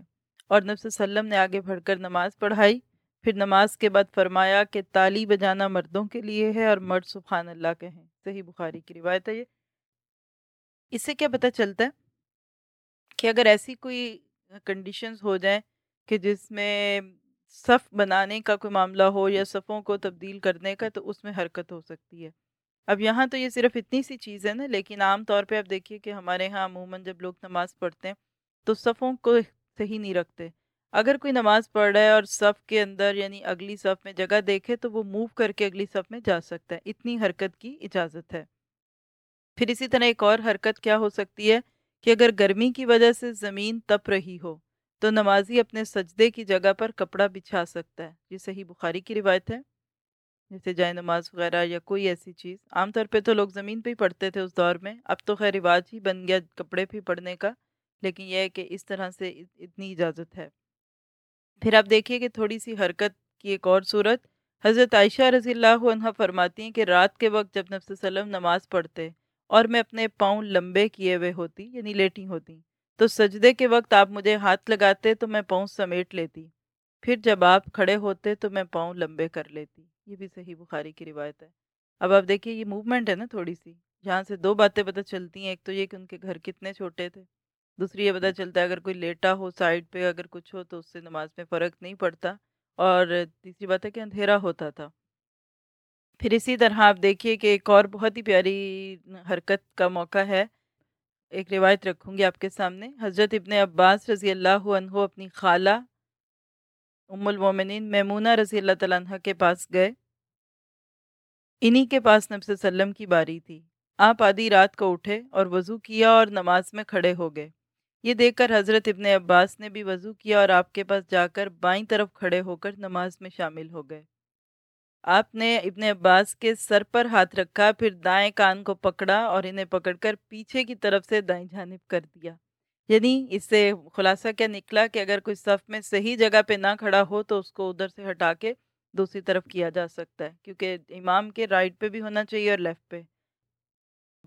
اور نفس وسلم نے آگے بڑھ کر نماز پڑھائی۔ پھر نماز کے بعد فرمایا کہ تالی بجانا مردوں کے لیے ہے اور مرد سبحان اللہ کہیں صحیح بخاری کی روایت ہے یہ۔ اس سے کیا پتہ چلتا ہے کہ اگر ایسی کوئی کنڈیشنز ہو جائیں کہ جس میں صف بنانے کا کوئی معاملہ ہو یا صفوں کو تبدیل کرنے کا، تو اس میں حرکت ہو سکتی ہے۔ اب یہاں تو یہ صرف اتنی سی چیز ہے نا، لیکن عام طور پہ آپ دیکھیے کہ ہمارے ہاں عموماً جب لوگ نماز پڑھتے ہیں، تو صفوں کو صحیح نہیں رکھتے۔ اگر کوئی نماز پڑھ رہا ہے اور صف کے اندر یعنی اگلی صف میں جگہ دیکھے، تو وہ موو کر کے اگلی صف میں جا سکتا ہے۔ اتنی حرکت کی اجازت ہے۔ پھر اسی طرح ایک اور حرکت کیا ہو سکتی ہے کہ اگر گرمی کی وجہ سے زمین تپ رہی ہو تو نمازی اپنے سجدے کی جگہ پر کپڑا بچھا سکتا ہے۔ یہ صحیح بخاری کی روایت ہے۔ جیسے جائے نماز وغیرہ یا کوئی ایسی چیز۔ عام طور پہ تو لوگ زمین پہ ہی پڑھتے تھے اس دور میں۔ اب تو خیر رواج ہی بن گیا کپڑے پہ پڑھنے کا۔ لیکن یہ ہے کہ اس طرح سے اتنی اجازت ہے۔ پھر آپ دیکھیے کہ تھوڑی سی حرکت کی ایک اور صورت۔ حضرت عائشہ رضی اللہ عنہ فرماتی ہیں کہ رات کے وقت جب نفس وسلم نماز پڑھتے اور میں اپنے پاؤں لمبے کیے ہوئے ہوتی یعنی لیٹی ہوتی تو سجدے کے وقت آپ مجھے ہاتھ لگاتے تو میں پاؤں سمیٹ لیتی۔ پھر جب آپ کھڑے ہوتے تو میں پاؤں لمبے کر لیتی۔ یہ بھی صحیح بخاری کی روایت ہے۔ اب آپ دیکھیے یہ موومنٹ ہے نا تھوڑی سی۔ جہاں سے دو باتیں پتہ چلتی ہیں۔ ایک تو یہ کہ ان کے گھر کتنے چھوٹے تھے۔ دوسری یہ پتہ چلتا ہے اگر کوئی لیٹا ہو سائڈ پہ اگر کچھ ہو تو اس سے نماز میں فرق نہیں پڑتا۔ اور تیسری بات ہے کہ اندھیرا ہوتا تھا۔ پھر اسی طرح آپ دیکھیے کہ ایک اور بہت ہی پیاری حرکت کا موقع ہے۔ ایک روایت رکھوں گی آپ کے سامنے۔ حضرت ابن عباس رضی اللہ عنہ اپنی خالہ ام المومنین میمونہ رضی اللہ تعالیٰ عنہ کے پاس گئے۔ انہی کے پاس نبس وسلم کی باری تھی۔ آپ آدھی رات کو اٹھے اور وضو کیا اور نماز میں کھڑے ہو گئے۔ یہ دیکھ کر حضرت ابن عباس نے بھی وضو کیا اور آپ کے پاس جا کر بائیں طرف کھڑے ہو کر نماز میں شامل ہو گئے۔ آپ نے ابن عباس کے سر پر ہاتھ رکھا، پھر دائیں کان کو پکڑا اور انہیں پکڑ کر پیچھے کی طرف سے دائیں جانب کر دیا۔ یعنی اس سے خلاصہ کیا نکلا کہ اگر کوئی صف میں صحیح جگہ پہ نہ کھڑا ہو تو اس کو ادھر سے ہٹا کے دوسری طرف کیا جا سکتا ہے، کیونکہ امام کے رائٹ پہ بھی ہونا چاہیے اور لیفٹ پہ۔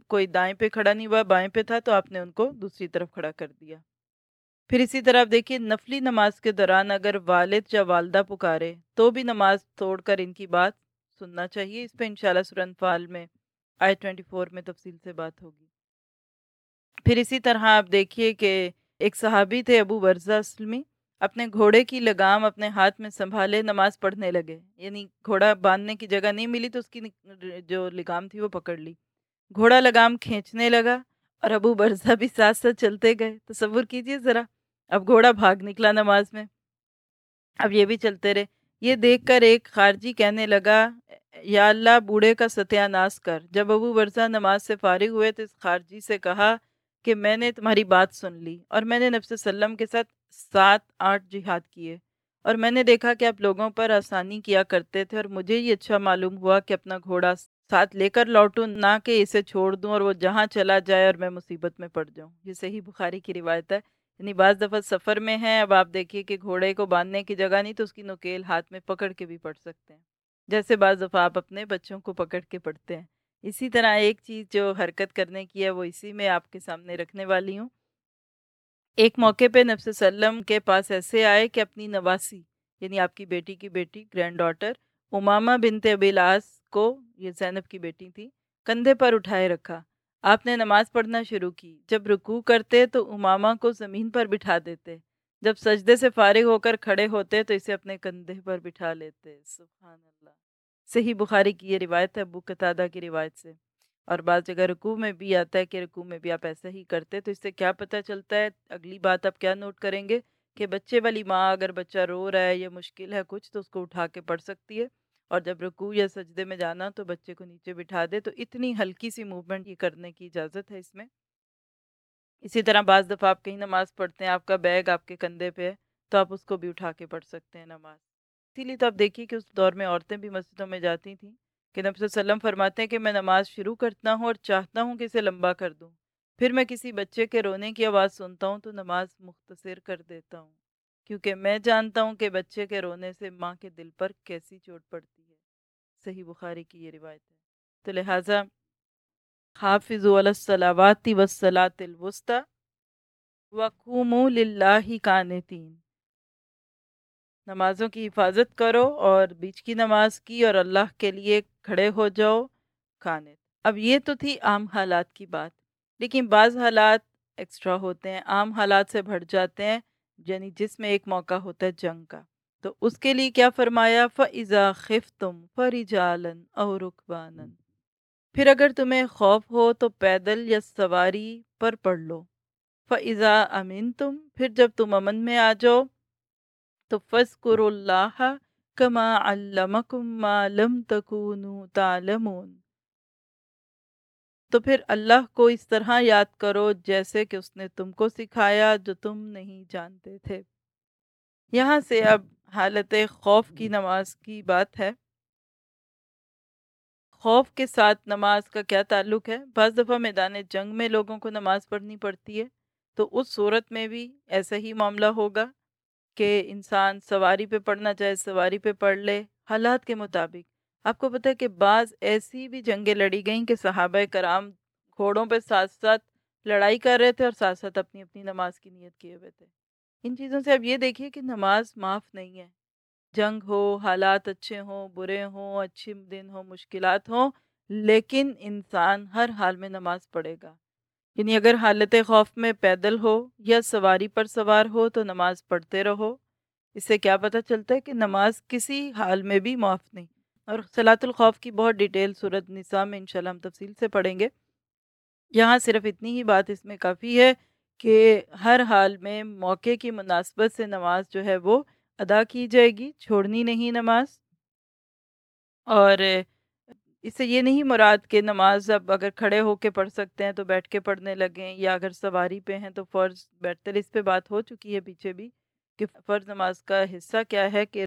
کوئی دائیں پہ کھڑا نہیں ہوا، بائیں پہ تھا تو آپ نے ان کو دوسری طرف کھڑا کر دیا۔ پھر اسی طرح آپ دیکھیے نفلی نماز کے دوران اگر والد یا والدہ پکارے تو بھی نماز توڑ کر ان کی بات سننا چاہیے۔ اس پہ انشاءاللہ شاء اللہ فال میں آئی ٹوینٹی فور میں تفصیل سے بات ہوگی۔ پھر اسی طرح آپ دیکھیے کہ ایک صحابی تھے ابو ورزہ اسلمی، اپنے گھوڑے کی لگام اپنے ہاتھ میں سنبھالے نماز پڑھنے لگے۔ یعنی گھوڑا باندھنے کی جگہ نہیں ملی تو اس کی جو لگام تھی وہ پکڑ لی۔ گھوڑا لگام کھینچنے لگا اور ابو برزہ بھی ساتھ ساتھ چلتے گئے۔ تصور کیجیے ذرا۔ اب گھوڑا بھاگ نکلا نماز میں۔ اب یہ بھی چلتے رہے۔ یہ دیکھ کر ایک خارجی کہنے لگا، یا اللہ بوڑھے کا ستیہ ناس کر۔ جب ابو برزہ نماز سے فارغ ہوئے تو اس خارجی سے کہا کہ میں نے تمہاری بات سن لی اور میں نے نفس وسلم کے ساتھ سات آٹھ جہاد کیے اور میں نے دیکھا کہ آپ لوگوں پر آسانی کیا کرتے تھے اور مجھے یہ اچھا معلوم ہوا کہ اپنا گھوڑا ساتھ لے کر لوٹوں، نہ کہ اسے چھوڑ دوں اور وہ جہاں چلا جائے اور میں مصیبت میں پڑ جاؤں۔ یہ صحیح بخاری کی روایت ہے۔ یعنی بعض دفعہ سفر میں ہیں، اب آپ دیکھیے کہ گھوڑے کو باندھنے کی جگہ نہیں تو اس کی نکیل ہاتھ میں پکڑ کے بھی پڑ سکتے ہیں۔ جیسے بعض دفعہ آپ اپنے بچوں کو پکڑ کے پڑھتے ہیں۔ اسی طرح ایک چیز جو حرکت کرنے کی ہے، وہ اسی میں آپ کے سامنے رکھنے والی ہوں۔ ایک موقع پہ نفس وسلم کے پاس ایسے آئے کہ اپنی نواسی یعنی آپ کی بیٹی کی بیٹی، گرینڈ ڈاٹر، امامہ بنت ابیلاس کو، یہ زینب کی بیٹی تھی، کندھے پر اٹھائے رکھا۔ آپ نے نماز پڑھنا شروع کی۔ جب رکوع کرتے تو امامہ کو زمین پر بٹھا دیتے۔ جب سجدے سے فارغ ہو کر کھڑے ہوتے تو اسے اپنے کندھے پر بٹھا لیتے۔ سبحان اللہ۔ صحیح بخاری کی یہ روایت ہے ابو قطادہ کی روایت سے۔ اور بعض جگہ رکوع میں بھی آتا ہے کہ رکوع میں بھی آپ ایسا ہی کرتے تو اس سے کیا پتہ چلتا ہے اگلی بات آپ کیا نوٹ کریں گے کہ بچے والی ماں اگر بچہ رو رہا ہے یا مشکل ہے کچھ تو اس کو اٹھا کے پڑھ سکتی ہے۔ اور جب رکوع یا سجدے میں جانا تو بچے کو نیچے بٹھا دے، تو اتنی ہلکی سی موومنٹ یہ کرنے کی اجازت ہے اس میں۔ اسی طرح بعض دفعہ آپ کہیں نماز پڑھتے ہیں، آپ کا بیگ آپ کے کندھے پہ ہے، تو آپ اس کو بھی اٹھا کے پڑھ سکتے ہیں نماز۔ اسی لیے تو آپ دیکھیے کہ اس دور میں عورتیں بھی مسجدوں میں جاتی تھیں کہ نبی صلی اللہ علیہ وسلم فرماتے ہیں کہ میں نماز شروع کرتا ہوں اور چاہتا ہوں کہ اسے لمبا کر دوں۔ پھر میں کسی بچے کے رونے کی آواز سنتا ہوں تو نماز مختصر کر دیتا ہوں۔ کیونکہ میں جانتا ہوں کہ بچے کے رونے سے ماں کے دل پر کیسی چوٹ پڑتی صحیح بخاری کی یہ روایت ہے۔ تو لہٰذا حافظ الصلاواتی وسلاۃ الوسطی وقوم للہ کانتین نمازوں کی حفاظت کرو اور بیچ کی نماز کی اور اللہ کے لیے کھڑے ہو جاؤ کھانے اب یہ تو تھی عام حالات کی بات، لیکن بعض حالات ایکسٹرا ہوتے ہیں، عام حالات سے بڑھ جاتے ہیں یعنی جس میں ایک موقع ہوتا ہے جنگ کا۔ تو اس کے لیے کیا فرمایا؟ فضا خف تم فری جالن اور رقبان پھر اگر تمہیں خوف ہو تو پیدل یا سواری پر پڑھ لو۔ فضا امین تم پھر جب تم امن میں آ جاؤ، تو فذکر اللہ کما علمکم ما لم تکونو تعلمون۔ تو پھر اللہ کو اس طرح یاد کرو جیسے کہ اس نے تم کو سکھایا جو تم نہیں جانتے تھے۔ یہاں سے اب حالت خوف کی نماز کی بات ہے۔ خوف کے ساتھ نماز کا کیا تعلق ہے؟ بعض دفعہ میدان جنگ میں لوگوں کو نماز پڑھنی پڑتی ہے تو اس صورت میں بھی ایسا ہی معاملہ ہوگا کہ انسان سواری پہ پڑھنا چاہے سواری پہ پڑھ لے۔ حالات کے مطابق آپ کو پتہ ہے کہ بعض ایسی بھی جنگیں لڑی گئیں کہ صحابہ کرام گھوڑوں پہ ساتھ ساتھ لڑائی کر رہے تھے اور ساتھ ساتھ اپنی اپنی نماز کی نیت کیے ہوئے تھے۔ ان چیزوں سے اب یہ دیکھیے کہ نماز معاف نہیں ہے جنگ ہو حالات اچھے ہوں برے ہوں اچھے دن ہوں مشکلات ہوں لیکن انسان ہر حال میں نماز پڑھے گا یعنی اگر حالت خوف میں پیدل ہو یا سواری پر سوار ہو تو نماز پڑھتے رہو اس سے کیا پتہ چلتا ہے کہ نماز کسی حال میں بھی معاف نہیں اور صلاۃ الخوف کی بہت ڈیٹیل صورت نساء میں انشاءاللہ ہم تفصیل سے پڑھیں گے یہاں صرف اتنی ہی بات اس میں کافی ہے کہ ہر حال میں موقع کی مناسبت سے نماز جو ہے وہ ادا کی جائے گی، چھوڑنی نہیں نماز۔ اور اس سے یہ نہیں مراد کہ نماز اب اگر کھڑے ہو کے پڑھ سکتے ہیں تو بیٹھ کے پڑھنے لگیں یا اگر سواری پہ ہیں تو فرض بیٹھتے اس پہ بات ہو چکی ہے پیچھے بھی کہ فرض نماز کا حصہ کیا ہے کہ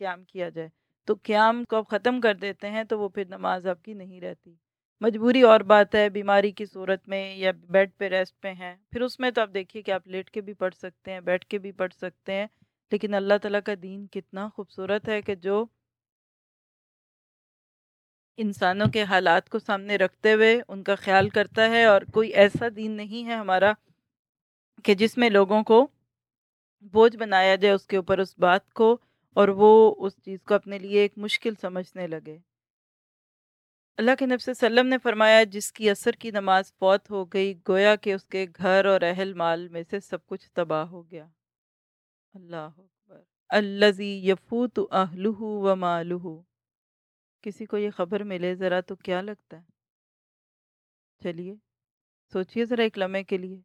قیام کیا جائے۔ تو قیام کو آپ ختم کر دیتے ہیں تو وہ پھر نماز آپ کی نہیں رہتی۔ مجبوری اور بات ہے، بیماری کی صورت میں یا بیڈ پہ ریسٹ پہ ہیں۔ پھر اس میں تو آپ دیکھیے کہ آپ لیٹ کے بھی پڑھ سکتے ہیں، بیٹھ کے بھی پڑھ سکتے ہیں۔ لیکن اللہ تعالیٰ کا دین کتنا خوبصورت ہے کہ جو انسانوں کے حالات کو سامنے رکھتے ہوئے ان کا خیال کرتا ہے۔ اور کوئی ایسا دین نہیں ہے ہمارا کہ جس میں لوگوں کو بوجھ بنایا جائے، اس کے اوپر اس بات کو اور وہ اس چیز کو اپنے لیے ایک مشکل سمجھنے لگے۔ اللہ کے نبی صلی اللہ علیہ وسلم نے فرمایا، جس کی اثر کی نماز فوت ہو گئی، گویا کہ اس کے گھر اور اہل مال میں سے سب کچھ تباہ ہو گیا۔ اللہ اکبر۔ الزی یفوت اہلہ و مالہ۔ کسی کو یہ خبر ملے ذرا تو کیا لگتا ہے؟ چلیے، سوچئے ذرا ایک لمحے کے لیے۔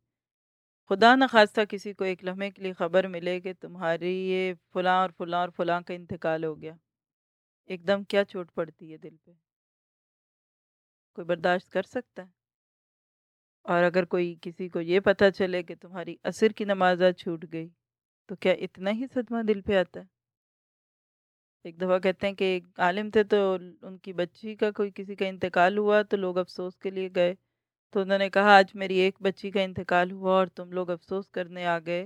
خدا نخواستہ کسی کو ایک لمحے کے لیے خبر ملے کہ تمہاری یہ فلاں اور فلاں اور فلاں کا انتقال ہو گیا۔ ایک دم کیا چوٹ پڑتی ہے دل پہ۔ کوئی برداشت کر سکتا ہے؟ اور اگر کوئی کسی کو یہ پتہ چلے کہ تمہاری عصر کی نمازہ چھوٹ گئی، تو کیا اتنا ہی صدمہ دل پہ آتا ہے؟ ایک دفعہ کہتے ہیں کہ ایک عالم تھے تو ان کی بچی کا کوئی کسی کا انتقال ہوا تو لوگ افسوس کے لیے گئے۔ تو انہوں نے کہا، آج میری ایک بچی کا انتقال ہوا اور تم لوگ افسوس کرنے آ گئے،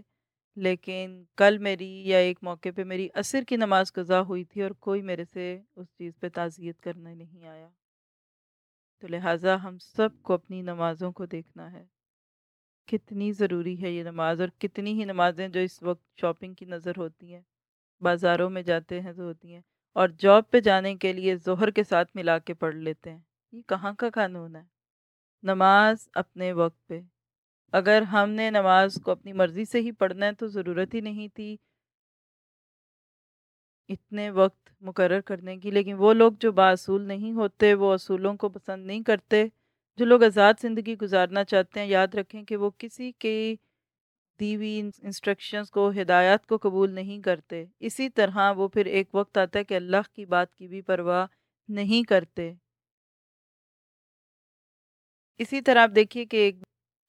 لیکن کل میری یا ایک موقع پہ میری عصر کی نماز قضا ہوئی تھی اور کوئی میرے سے اس چیز پہ تعزیت کرنے نہیں آیا۔ تو لہٰذا ہم سب کو اپنی نمازوں کو دیکھنا ہے۔ کتنی ضروری ہے یہ نماز اور کتنی ہی نمازیں جو اس وقت شاپنگ کی نظر ہوتی ہیں، بازاروں میں جاتے ہیں تو ہوتی ہیں اور جاب پہ جانے کے لیے ظہر کے ساتھ ملا کے پڑھ لیتے ہیں۔ یہ کہاں کا قانون ہے؟ نماز اپنے وقت پہ۔ اگر ہم نے نماز کو اپنی مرضی سے ہی پڑھنا ہے تو ضرورت ہی نہیں تھی اتنے وقت مقرر کرنے کی، لیکن وہ لوگ جو باصول نہیں ہوتے، وہ اصولوں کو پسند نہیں کرتے، جو لوگ آزاد زندگی گزارنا چاہتے ہیں، یاد رکھیں کہ وہ کسی کے دیوی انسٹرکشنز کو، ہدایات کو قبول نہیں کرتے۔ اسی طرح وہ پھر ایک وقت آتا ہے کہ اللہ کی بات کی بھی پرواہ نہیں کرتے۔ اسی طرح آپ دیکھیے کہ ایک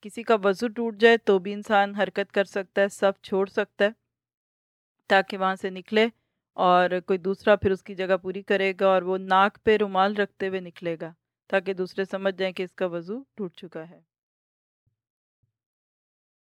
کسی کا وضو ٹوٹ جائے تو بھی انسان حرکت کر سکتا ہے، سب چھوڑ سکتا ہے تاکہ وہاں سے نکلے۔ اور کوئی دوسرا پھر اس کی جگہ پوری کرے گا اور وہ ناک پہ رومال رکھتے ہوئے نکلے گا تاکہ دوسرے سمجھ جائیں کہ اس کا وضو ٹوٹ چکا ہے۔